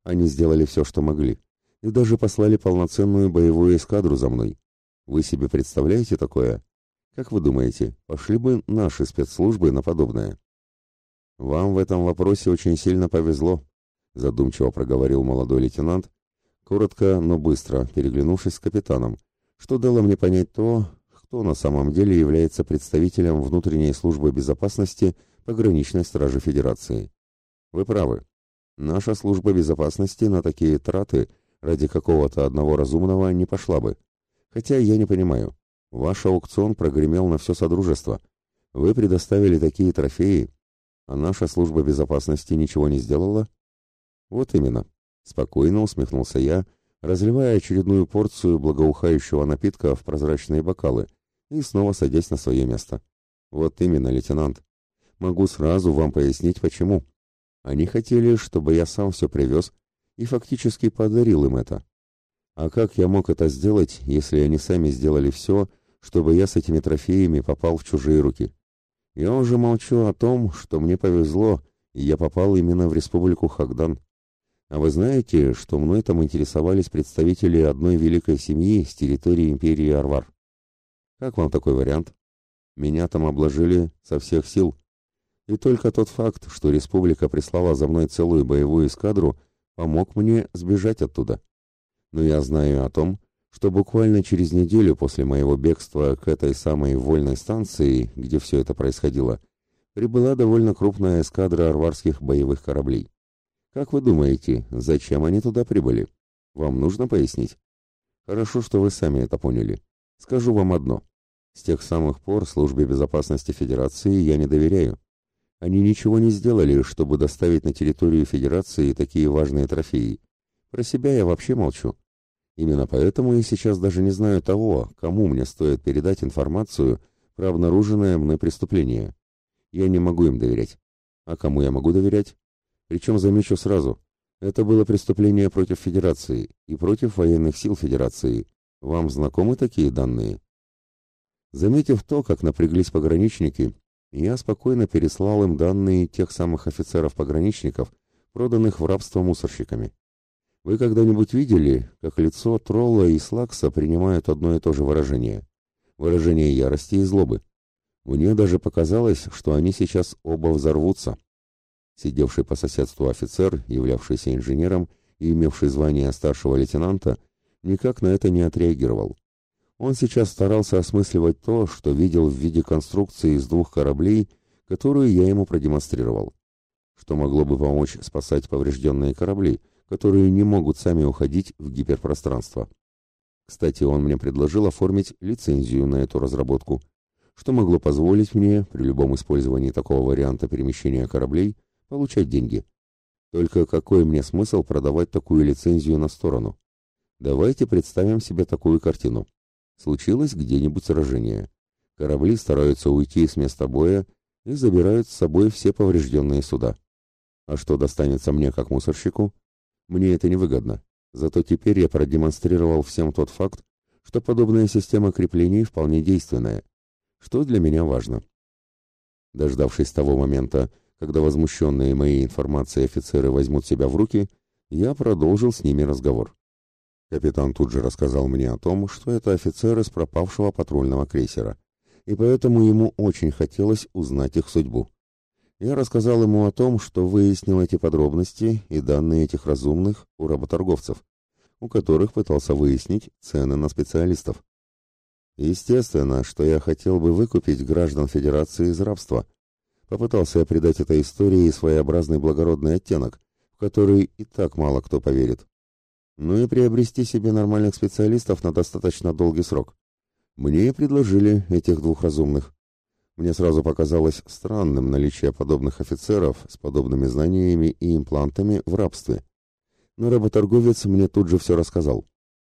Они сделали все, что могли. И даже послали полноценную боевую эскадру за мной. Вы себе представляете такое? Как вы думаете, пошли бы наши спецслужбы на подобное? Вам в этом вопросе очень сильно повезло, задумчиво проговорил молодой лейтенант, коротко, но быстро переглянувшись с капитаном, что дало мне понять то, кто на самом деле является представителем внутренней службы безопасности пограничной стражи Федерации. Вы правы. Наша служба безопасности на такие траты ради какого-то одного разумного не пошла бы. Хотя я не понимаю. Ваш аукцион прогремел на все содружество. Вы предоставили такие трофеи, а наша служба безопасности ничего не сделала? Вот именно. Спокойно усмехнулся я, разливая очередную порцию благоухающего напитка в прозрачные бокалы и снова садясь на свое место. Вот именно, лейтенант. Могу сразу вам пояснить, почему. Они хотели, чтобы я сам все привез и фактически подарил им это. А как я мог это сделать, если они сами сделали все, чтобы я с этими трофеями попал в чужие руки? Я уже молчу о том, что мне повезло, и я попал именно в республику Хагдан. А вы знаете, что мной там интересовались представители одной великой семьи с территории империи Арвар? Как вам такой вариант? Меня там обложили со всех сил. И только тот факт, что республика прислала за мной целую боевую эскадру, помог мне сбежать оттуда. Но я знаю о том, что буквально через неделю после моего бегства к этой самой вольной станции, где все это происходило, прибыла довольно крупная эскадра арварских боевых кораблей. Как вы думаете, зачем они туда прибыли? Вам нужно пояснить? Хорошо, что вы сами это поняли. Скажу вам одно. С тех самых пор службе безопасности Федерации я не доверяю. Они ничего не сделали, чтобы доставить на территорию Федерации такие важные трофеи. Про себя я вообще молчу. Именно поэтому я сейчас даже не знаю того, кому мне стоит передать информацию про обнаруженное мной преступление. Я не могу им доверять. А кому я могу доверять? Причем замечу сразу, это было преступление против Федерации и против военных сил Федерации. Вам знакомы такие данные? Заметив то, как напряглись пограничники, я спокойно переслал им данные тех самых офицеров-пограничников, проданных в рабство мусорщиками. Вы когда-нибудь видели, как лицо тролла и слакса принимают одно и то же выражение? Выражение ярости и злобы. Мне даже показалось, что они сейчас оба взорвутся. Сидевший по соседству офицер, являвшийся инженером и имевший звание старшего лейтенанта, никак на это не отреагировал. Он сейчас старался осмысливать то, что видел в виде конструкции из двух кораблей, которую я ему продемонстрировал. Что могло бы помочь спасать поврежденные корабли, которые не могут сами уходить в гиперпространство. Кстати, он мне предложил оформить лицензию на эту разработку, что могло позволить мне при любом использовании такого варианта перемещения кораблей получать деньги. Только какой мне смысл продавать такую лицензию на сторону? Давайте представим себе такую картину. Случилось где-нибудь сражение. Корабли стараются уйти с места боя и забирают с собой все поврежденные суда. А что достанется мне как мусорщику? Мне это невыгодно. Зато теперь я продемонстрировал всем тот факт, что подобная система креплений вполне действенная, что для меня важно. Дождавшись того момента, когда возмущенные моей информацией офицеры возьмут себя в руки, я продолжил с ними разговор. Капитан тут же рассказал мне о том, что это офицеры с пропавшего патрульного крейсера, и поэтому ему очень хотелось узнать их судьбу. Я рассказал ему о том, что выяснил эти подробности и данные этих разумных у работорговцев, у которых пытался выяснить цены на специалистов. Естественно, что я хотел бы выкупить граждан Федерации из рабства. Попытался я придать этой истории своеобразный благородный оттенок, в который и так мало кто поверит ну и приобрести себе нормальных специалистов на достаточно долгий срок. Мне предложили этих двух разумных. Мне сразу показалось странным наличие подобных офицеров с подобными знаниями и имплантами в рабстве. Но работорговец мне тут же все рассказал.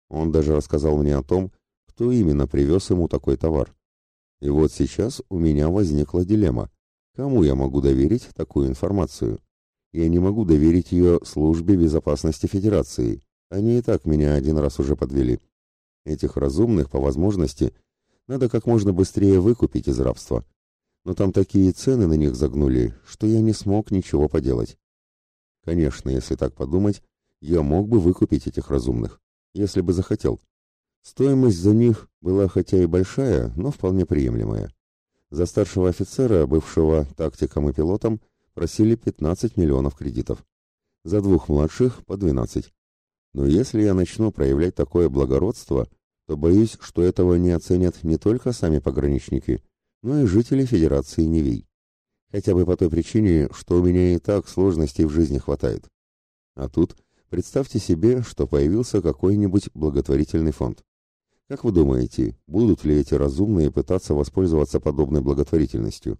Он даже рассказал мне о том, кто именно привез ему такой товар. И вот сейчас у меня возникла дилемма. Кому я могу доверить такую информацию? Я не могу доверить ее службе безопасности Федерации, они и так меня один раз уже подвели. Этих разумных, по возможности, надо как можно быстрее выкупить из рабства. Но там такие цены на них загнули, что я не смог ничего поделать. Конечно, если так подумать, я мог бы выкупить этих разумных, если бы захотел. Стоимость за них была хотя и большая, но вполне приемлемая. За старшего офицера, бывшего тактиком и пилотом, просили 15 миллионов кредитов. За двух младших по 12. Но если я начну проявлять такое благородство, то боюсь, что этого не оценят не только сами пограничники, но и жители Федерации Невей. Хотя бы по той причине, что у меня и так сложностей в жизни хватает. А тут представьте себе, что появился какой-нибудь благотворительный фонд. Как вы думаете, будут ли эти разумные пытаться воспользоваться подобной благотворительностью?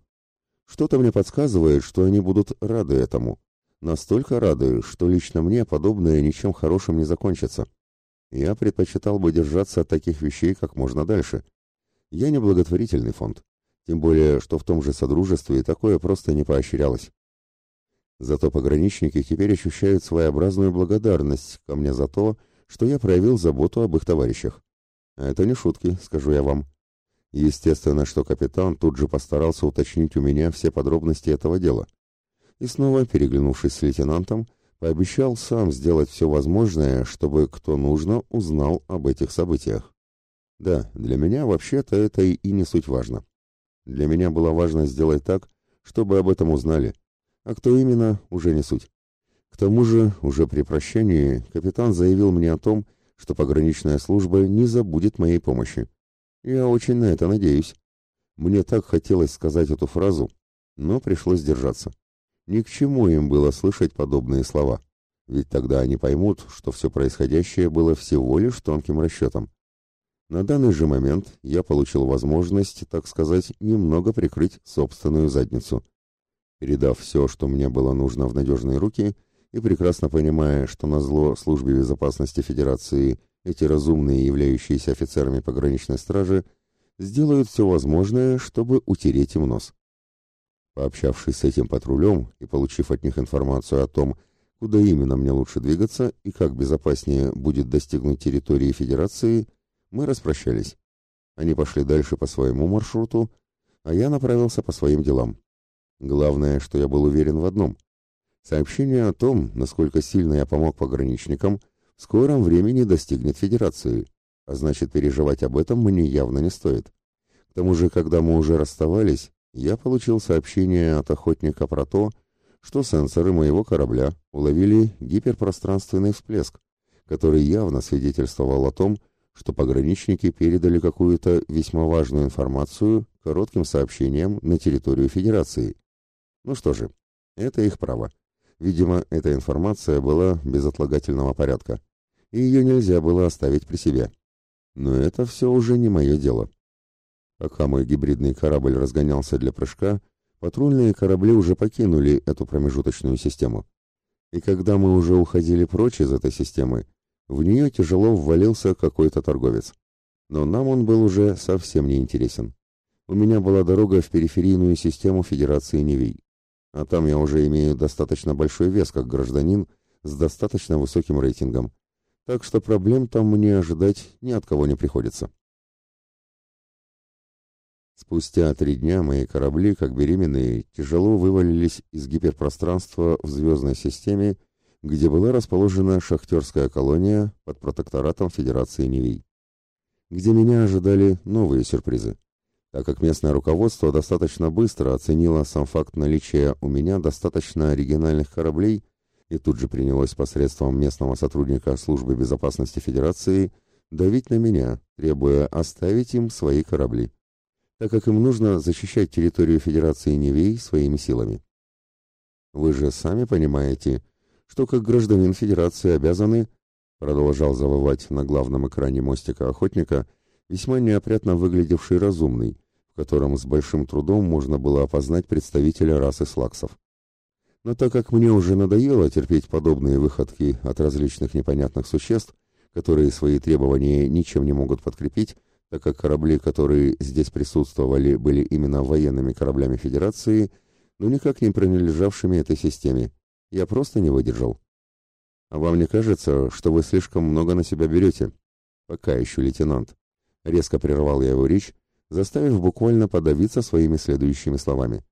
Что-то мне подсказывает, что они будут рады этому, Настолько рады, что лично мне подобное ничем хорошим не закончится. Я предпочитал бы держаться от таких вещей как можно дальше. Я не благотворительный фонд. Тем более, что в том же Содружестве такое просто не поощрялось. Зато пограничники теперь ощущают своеобразную благодарность ко мне за то, что я проявил заботу об их товарищах. А это не шутки, скажу я вам. Естественно, что капитан тут же постарался уточнить у меня все подробности этого дела и снова, переглянувшись с лейтенантом, пообещал сам сделать все возможное, чтобы кто нужно узнал об этих событиях. Да, для меня вообще-то это и не суть важно. Для меня было важно сделать так, чтобы об этом узнали, а кто именно, уже не суть. К тому же, уже при прощании, капитан заявил мне о том, что пограничная служба не забудет моей помощи. Я очень на это надеюсь. Мне так хотелось сказать эту фразу, но пришлось держаться. Ни к чему им было слышать подобные слова, ведь тогда они поймут, что все происходящее было всего лишь тонким расчетом. На данный же момент я получил возможность, так сказать, немного прикрыть собственную задницу. Передав все, что мне было нужно в надежные руки, и прекрасно понимая, что на зло службе безопасности Федерации эти разумные, являющиеся офицерами пограничной стражи, сделают все возможное, чтобы утереть им нос. Пообщавшись с этим патрулем и получив от них информацию о том, куда именно мне лучше двигаться и как безопаснее будет достигнуть территории Федерации, мы распрощались. Они пошли дальше по своему маршруту, а я направился по своим делам. Главное, что я был уверен в одном. Сообщение о том, насколько сильно я помог пограничникам, в скором времени достигнет Федерации, а значит переживать об этом мне явно не стоит. К тому же, когда мы уже расставались, я получил сообщение от охотника про то, что сенсоры моего корабля уловили гиперпространственный всплеск, который явно свидетельствовал о том, что пограничники передали какую-то весьма важную информацию коротким сообщением на территорию Федерации. Ну что же, это их право. Видимо, эта информация была безотлагательного порядка, и ее нельзя было оставить при себе. Но это все уже не мое дело. Пока мой гибридный корабль разгонялся для прыжка, патрульные корабли уже покинули эту промежуточную систему. И когда мы уже уходили прочь из этой системы, в нее тяжело ввалился какой-то торговец. Но нам он был уже совсем не интересен. У меня была дорога в периферийную систему Федерации Невей. А там я уже имею достаточно большой вес как гражданин с достаточно высоким рейтингом. Так что проблем там мне ожидать ни от кого не приходится. Спустя три дня мои корабли, как беременные, тяжело вывалились из гиперпространства в звездной системе, где была расположена шахтерская колония под протекторатом Федерации Невей, где меня ожидали новые сюрпризы, так как местное руководство достаточно быстро оценило сам факт наличия у меня достаточно оригинальных кораблей и тут же принялось посредством местного сотрудника службы безопасности Федерации давить на меня, требуя оставить им свои корабли так как им нужно защищать территорию Федерации Невей своими силами. Вы же сами понимаете, что как гражданин Федерации обязаны, продолжал завывать на главном экране мостика охотника, весьма неопрятно выглядевший разумный, в котором с большим трудом можно было опознать представителя расы слаксов. Но так как мне уже надоело терпеть подобные выходки от различных непонятных существ, которые свои требования ничем не могут подкрепить, так как корабли, которые здесь присутствовали, были именно военными кораблями Федерации, но никак не принадлежавшими этой системе. Я просто не выдержал. А вам не кажется, что вы слишком много на себя берете? Пока еще, лейтенант. Резко прервал я его речь, заставив буквально подавиться своими следующими словами.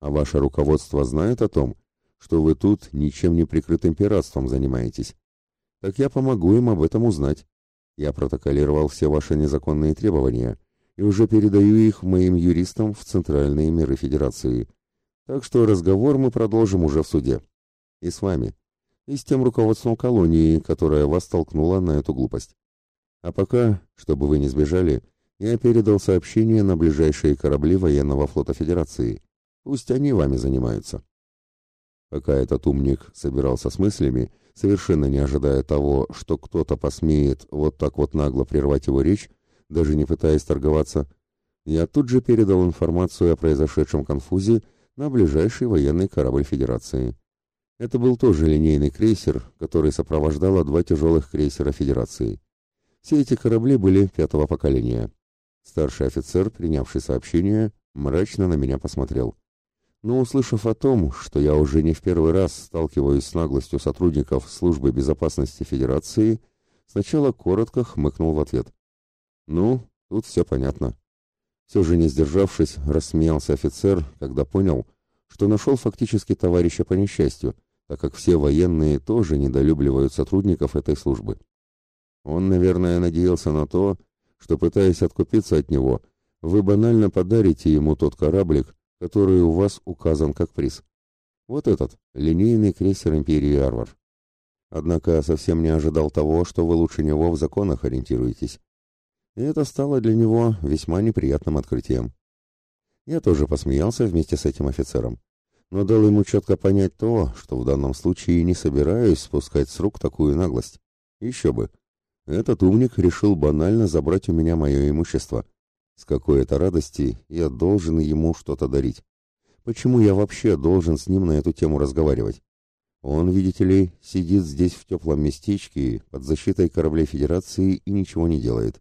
А ваше руководство знает о том, что вы тут ничем не прикрытым пиратством занимаетесь. Так я помогу им об этом узнать. Я протоколировал все ваши незаконные требования и уже передаю их моим юристам в Центральные миры Федерации. Так что разговор мы продолжим уже в суде. И с вами. И с тем руководством колонии, которое вас толкнуло на эту глупость. А пока, чтобы вы не сбежали, я передал сообщение на ближайшие корабли военного флота Федерации. Пусть они вами занимаются. Пока этот умник собирался с мыслями, совершенно не ожидая того, что кто-то посмеет вот так вот нагло прервать его речь, даже не пытаясь торговаться, я тут же передал информацию о произошедшем конфузе на ближайший военный корабль Федерации. Это был тоже линейный крейсер, который сопровождало два тяжелых крейсера Федерации. Все эти корабли были пятого поколения. Старший офицер, принявший сообщение, мрачно на меня посмотрел но услышав о том, что я уже не в первый раз сталкиваюсь с наглостью сотрудников Службы безопасности Федерации, сначала коротко хмыкнул в ответ. «Ну, тут все понятно». Все же не сдержавшись, рассмеялся офицер, когда понял, что нашел фактически товарища по несчастью, так как все военные тоже недолюбливают сотрудников этой службы. Он, наверное, надеялся на то, что, пытаясь откупиться от него, вы банально подарите ему тот кораблик, который у вас указан как приз. Вот этот, линейный крейсер Империи Арвар. Однако совсем не ожидал того, что вы лучше него в законах ориентируетесь. И это стало для него весьма неприятным открытием. Я тоже посмеялся вместе с этим офицером, но дал ему четко понять то, что в данном случае не собираюсь спускать с рук такую наглость. Еще бы. Этот умник решил банально забрать у меня мое имущество. С какой это радости я должен ему что-то дарить. Почему я вообще должен с ним на эту тему разговаривать? Он, видите ли, сидит здесь в теплом местечке под защитой кораблей Федерации и ничего не делает.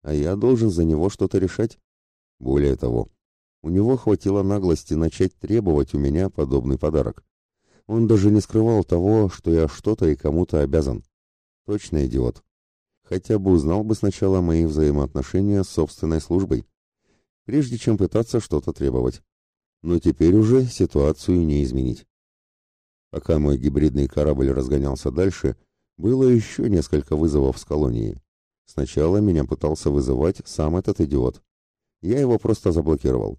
А я должен за него что-то решать. Более того, у него хватило наглости начать требовать у меня подобный подарок. Он даже не скрывал того, что я что-то и кому-то обязан. Точно идиот. Хотя бы узнал бы сначала мои взаимоотношения с собственной службой, прежде чем пытаться что-то требовать. Но теперь уже ситуацию не изменить. Пока мой гибридный корабль разгонялся дальше, было еще несколько вызовов с колонии. Сначала меня пытался вызывать сам этот идиот. Я его просто заблокировал.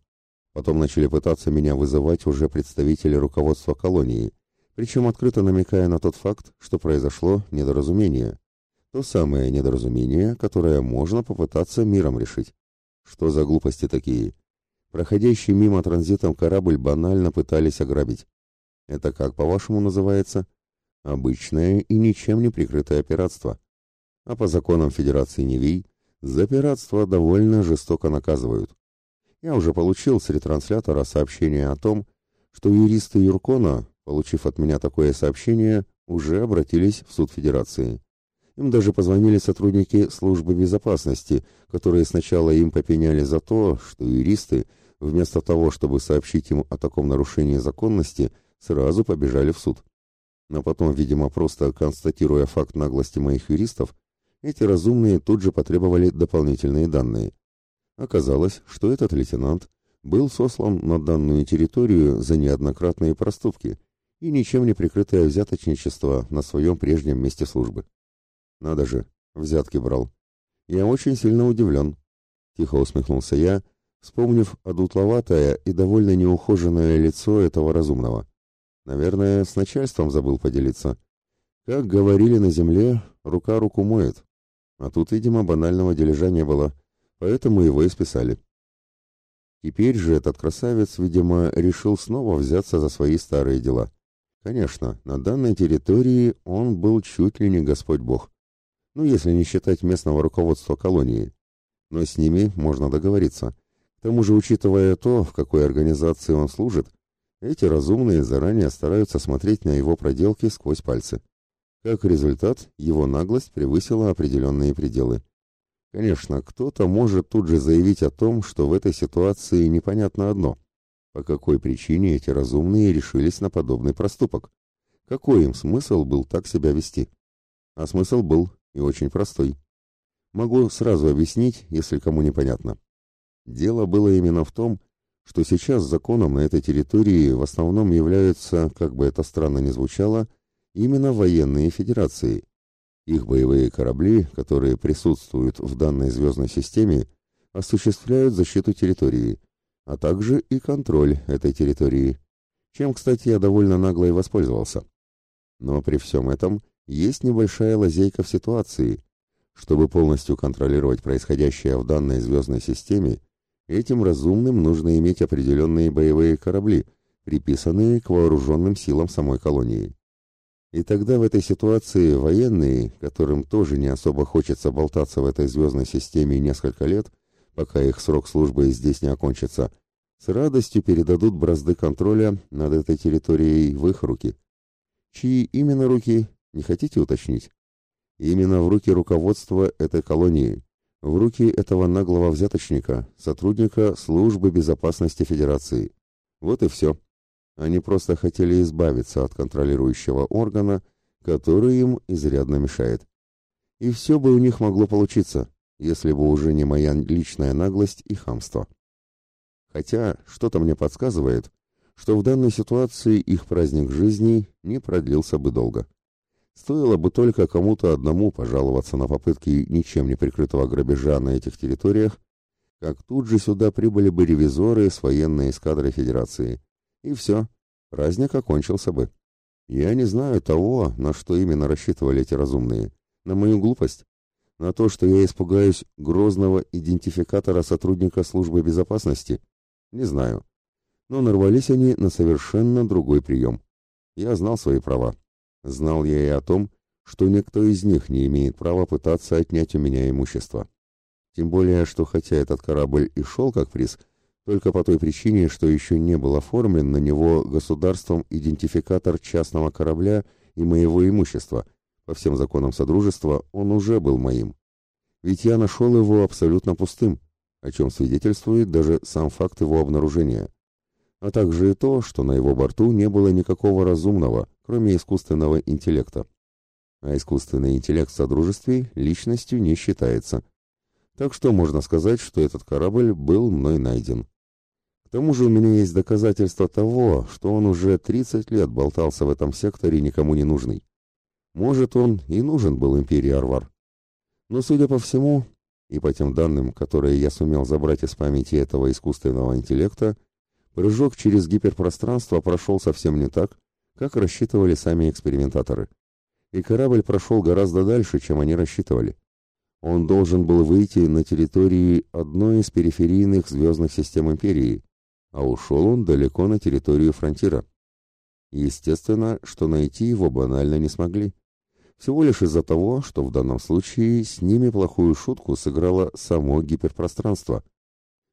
Потом начали пытаться меня вызывать уже представители руководства колонии, причем открыто намекая на тот факт, что произошло недоразумение. То самое недоразумение, которое можно попытаться миром решить. Что за глупости такие? Проходящий мимо транзитом корабль банально пытались ограбить. Это как, по-вашему, называется? Обычное и ничем не прикрытое пиратство. А по законам Федерации Невий за пиратство довольно жестоко наказывают. Я уже получил с ретранслятора сообщение о том, что юристы Юркона, получив от меня такое сообщение, уже обратились в суд Федерации. Им даже позвонили сотрудники службы безопасности, которые сначала им попеняли за то, что юристы, вместо того, чтобы сообщить им о таком нарушении законности, сразу побежали в суд. Но потом, видимо, просто констатируя факт наглости моих юристов, эти разумные тут же потребовали дополнительные данные. Оказалось, что этот лейтенант был сослан на данную территорию за неоднократные проступки и ничем не прикрытое взяточничество на своем прежнем месте службы. Надо же, взятки брал. Я очень сильно удивлен. Тихо усмехнулся я, вспомнив одутловатое и довольно неухоженное лицо этого разумного. Наверное, с начальством забыл поделиться. Как говорили на земле, рука руку моет. А тут, видимо, банального дележа не было, поэтому его и списали. Теперь же этот красавец, видимо, решил снова взяться за свои старые дела. Конечно, на данной территории он был чуть ли не Господь Бог. Ну, если не считать местного руководства колонии. Но с ними можно договориться. К тому же, учитывая то, в какой организации он служит, эти разумные заранее стараются смотреть на его проделки сквозь пальцы. Как результат, его наглость превысила определенные пределы. Конечно, кто-то может тут же заявить о том, что в этой ситуации непонятно одно. По какой причине эти разумные решились на подобный проступок? Какой им смысл был так себя вести? А смысл был и очень простой. Могу сразу объяснить, если кому непонятно. Дело было именно в том, что сейчас законом на этой территории в основном являются, как бы это странно ни звучало, именно военные федерации. Их боевые корабли, которые присутствуют в данной звездной системе, осуществляют защиту территории, а также и контроль этой территории, чем, кстати, я довольно нагло и воспользовался. Но при всем этом есть небольшая лазейка в ситуации. Чтобы полностью контролировать происходящее в данной звездной системе, Этим разумным нужно иметь определенные боевые корабли, приписанные к вооруженным силам самой колонии. И тогда в этой ситуации военные, которым тоже не особо хочется болтаться в этой звездной системе несколько лет, пока их срок службы здесь не окончится, с радостью передадут бразды контроля над этой территорией в их руки. Чьи именно руки, не хотите уточнить? Именно в руки руководства этой колонии, в руки этого наглого взяточника, сотрудника службы безопасности Федерации. Вот и все. Они просто хотели избавиться от контролирующего органа, который им изрядно мешает. И все бы у них могло получиться, если бы уже не моя личная наглость и хамство. Хотя что-то мне подсказывает, что в данной ситуации их праздник жизни не продлился бы долго. Стоило бы только кому-то одному пожаловаться на попытки ничем не прикрытого грабежа на этих территориях, как тут же сюда прибыли бы ревизоры с военной эскадрой Федерации. И все, праздник окончился бы. Я не знаю того, на что именно рассчитывали эти разумные. На мою глупость? На то, что я испугаюсь грозного идентификатора сотрудника службы безопасности? Не знаю. Но нарвались они на совершенно другой прием. Я знал свои права. Знал я и о том, что никто из них не имеет права пытаться отнять у меня имущество. Тем более, что хотя этот корабль и шел как приз, только по той причине, что еще не был оформлен на него государством идентификатор частного корабля и моего имущества. По всем законам Содружества он уже был моим. Ведь я нашел его абсолютно пустым, о чем свидетельствует даже сам факт его обнаружения. А также и то, что на его борту не было никакого разумного, кроме искусственного интеллекта. А искусственный интеллект в Содружестве личностью не считается. Так что можно сказать, что этот корабль был мной найден. К тому же у меня есть доказательства того, что он уже 30 лет болтался в этом секторе никому не нужный. Может, он и нужен был империи Арвар. Но, судя по всему, и по тем данным, которые я сумел забрать из памяти этого искусственного интеллекта, прыжок через гиперпространство прошел совсем не так, как рассчитывали сами экспериментаторы. И корабль прошел гораздо дальше, чем они рассчитывали. Он должен был выйти на территории одной из периферийных звездных систем Империи, а ушел он далеко на территорию фронтира. Естественно, что найти его банально не смогли. Всего лишь из-за того, что в данном случае с ними плохую шутку сыграло само гиперпространство.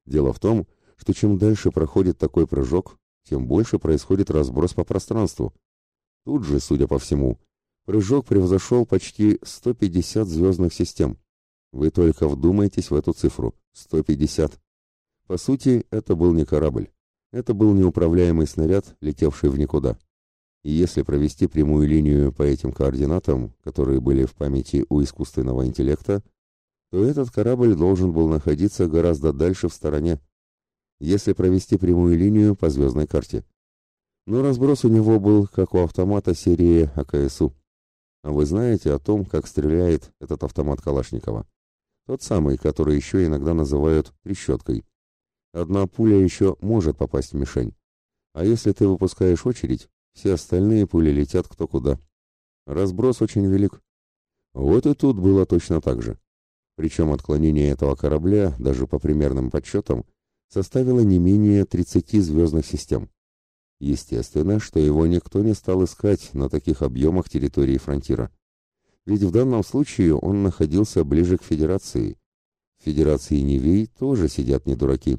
Дело в том, что чем дальше проходит такой прыжок, тем больше происходит разброс по пространству. Тут же, судя по всему, прыжок превзошел почти 150 звездных систем. Вы только вдумайтесь в эту цифру – 150. По сути, это был не корабль. Это был неуправляемый снаряд, летевший в никуда. И если провести прямую линию по этим координатам, которые были в памяти у искусственного интеллекта, то этот корабль должен был находиться гораздо дальше в стороне, если провести прямую линию по звездной карте. Но разброс у него был, как у автомата серии АКСУ. А вы знаете о том, как стреляет этот автомат Калашникова? Тот самый, который еще иногда называют трещоткой. Одна пуля еще может попасть в мишень. А если ты выпускаешь очередь, все остальные пули летят кто куда. Разброс очень велик. Вот и тут было точно так же. Причем отклонение этого корабля, даже по примерным подсчетам, составило не менее 30 звездных систем. Естественно, что его никто не стал искать на таких объемах территории фронтира. Ведь в данном случае он находился ближе к Федерации. В Федерации Невей тоже сидят не дураки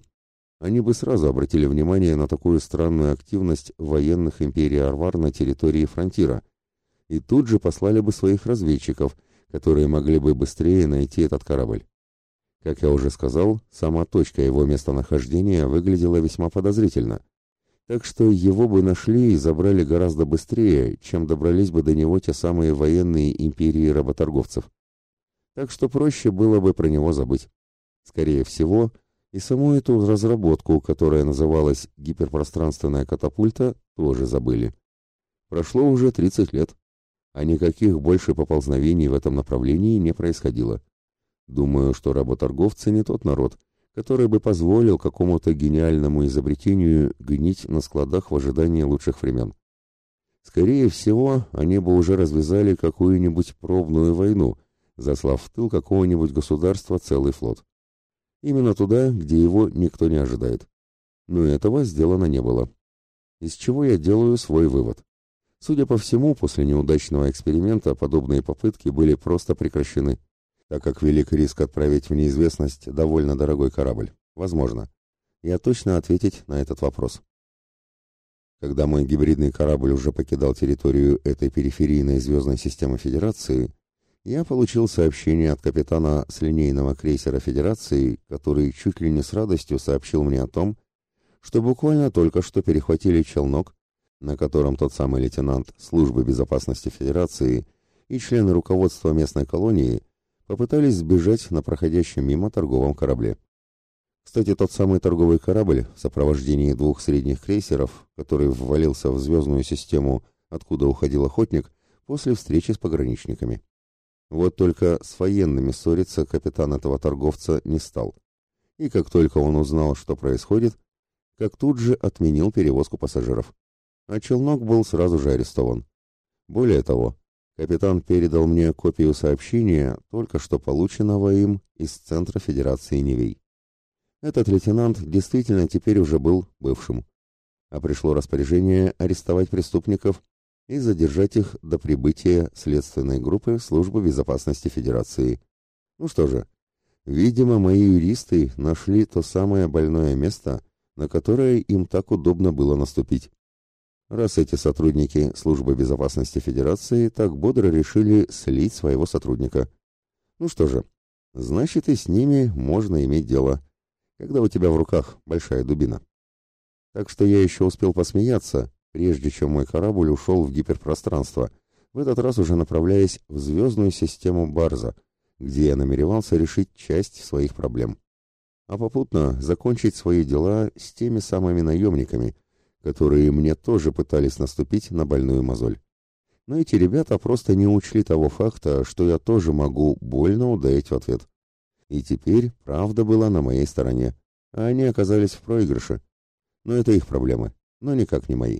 они бы сразу обратили внимание на такую странную активность военных империи Арвар на территории фронтира и тут же послали бы своих разведчиков, которые могли бы быстрее найти этот корабль. Как я уже сказал, сама точка его местонахождения выглядела весьма подозрительно, так что его бы нашли и забрали гораздо быстрее, чем добрались бы до него те самые военные империи работорговцев. Так что проще было бы про него забыть. Скорее всего, и саму эту разработку, которая называлась гиперпространственная катапульта, тоже забыли. Прошло уже 30 лет, а никаких больше поползновений в этом направлении не происходило. Думаю, что работорговцы не тот народ, который бы позволил какому-то гениальному изобретению гнить на складах в ожидании лучших времен. Скорее всего, они бы уже развязали какую-нибудь пробную войну, заслав в тыл какого-нибудь государства целый флот. Именно туда, где его никто не ожидает. Но этого сделано не было. Из чего я делаю свой вывод. Судя по всему, после неудачного эксперимента подобные попытки были просто прекращены, так как велик риск отправить в неизвестность довольно дорогой корабль. Возможно. Я точно ответить на этот вопрос. Когда мой гибридный корабль уже покидал территорию этой периферийной звездной системы Федерации, я получил сообщение от капитана с линейного крейсера Федерации, который чуть ли не с радостью сообщил мне о том, что буквально только что перехватили челнок, на котором тот самый лейтенант службы безопасности Федерации и члены руководства местной колонии попытались сбежать на проходящем мимо торговом корабле. Кстати, тот самый торговый корабль в сопровождении двух средних крейсеров, который ввалился в звездную систему, откуда уходил охотник, после встречи с пограничниками. Вот только с военными ссориться капитан этого торговца не стал. И как только он узнал, что происходит, как тут же отменил перевозку пассажиров. А челнок был сразу же арестован. Более того, капитан передал мне копию сообщения, только что полученного им из Центра Федерации Невей. Этот лейтенант действительно теперь уже был бывшим, а пришло распоряжение арестовать преступников и задержать их до прибытия следственной группы Службы безопасности Федерации. Ну что же, видимо, мои юристы нашли то самое больное место, на которое им так удобно было наступить. Раз эти сотрудники Службы безопасности Федерации так бодро решили слить своего сотрудника. Ну что же, значит и с ними можно иметь дело, когда у тебя в руках большая дубина. Так что я еще успел посмеяться, прежде чем мой корабль ушел в гиперпространство, в этот раз уже направляясь в звездную систему Барза, где я намеревался решить часть своих проблем. А попутно закончить свои дела с теми самыми наемниками, которые мне тоже пытались наступить на больную мозоль. Но эти ребята просто не учли того факта, что я тоже могу больно ударить в ответ. И теперь правда была на моей стороне, а они оказались в проигрыше. Но это их проблемы, но никак не мои.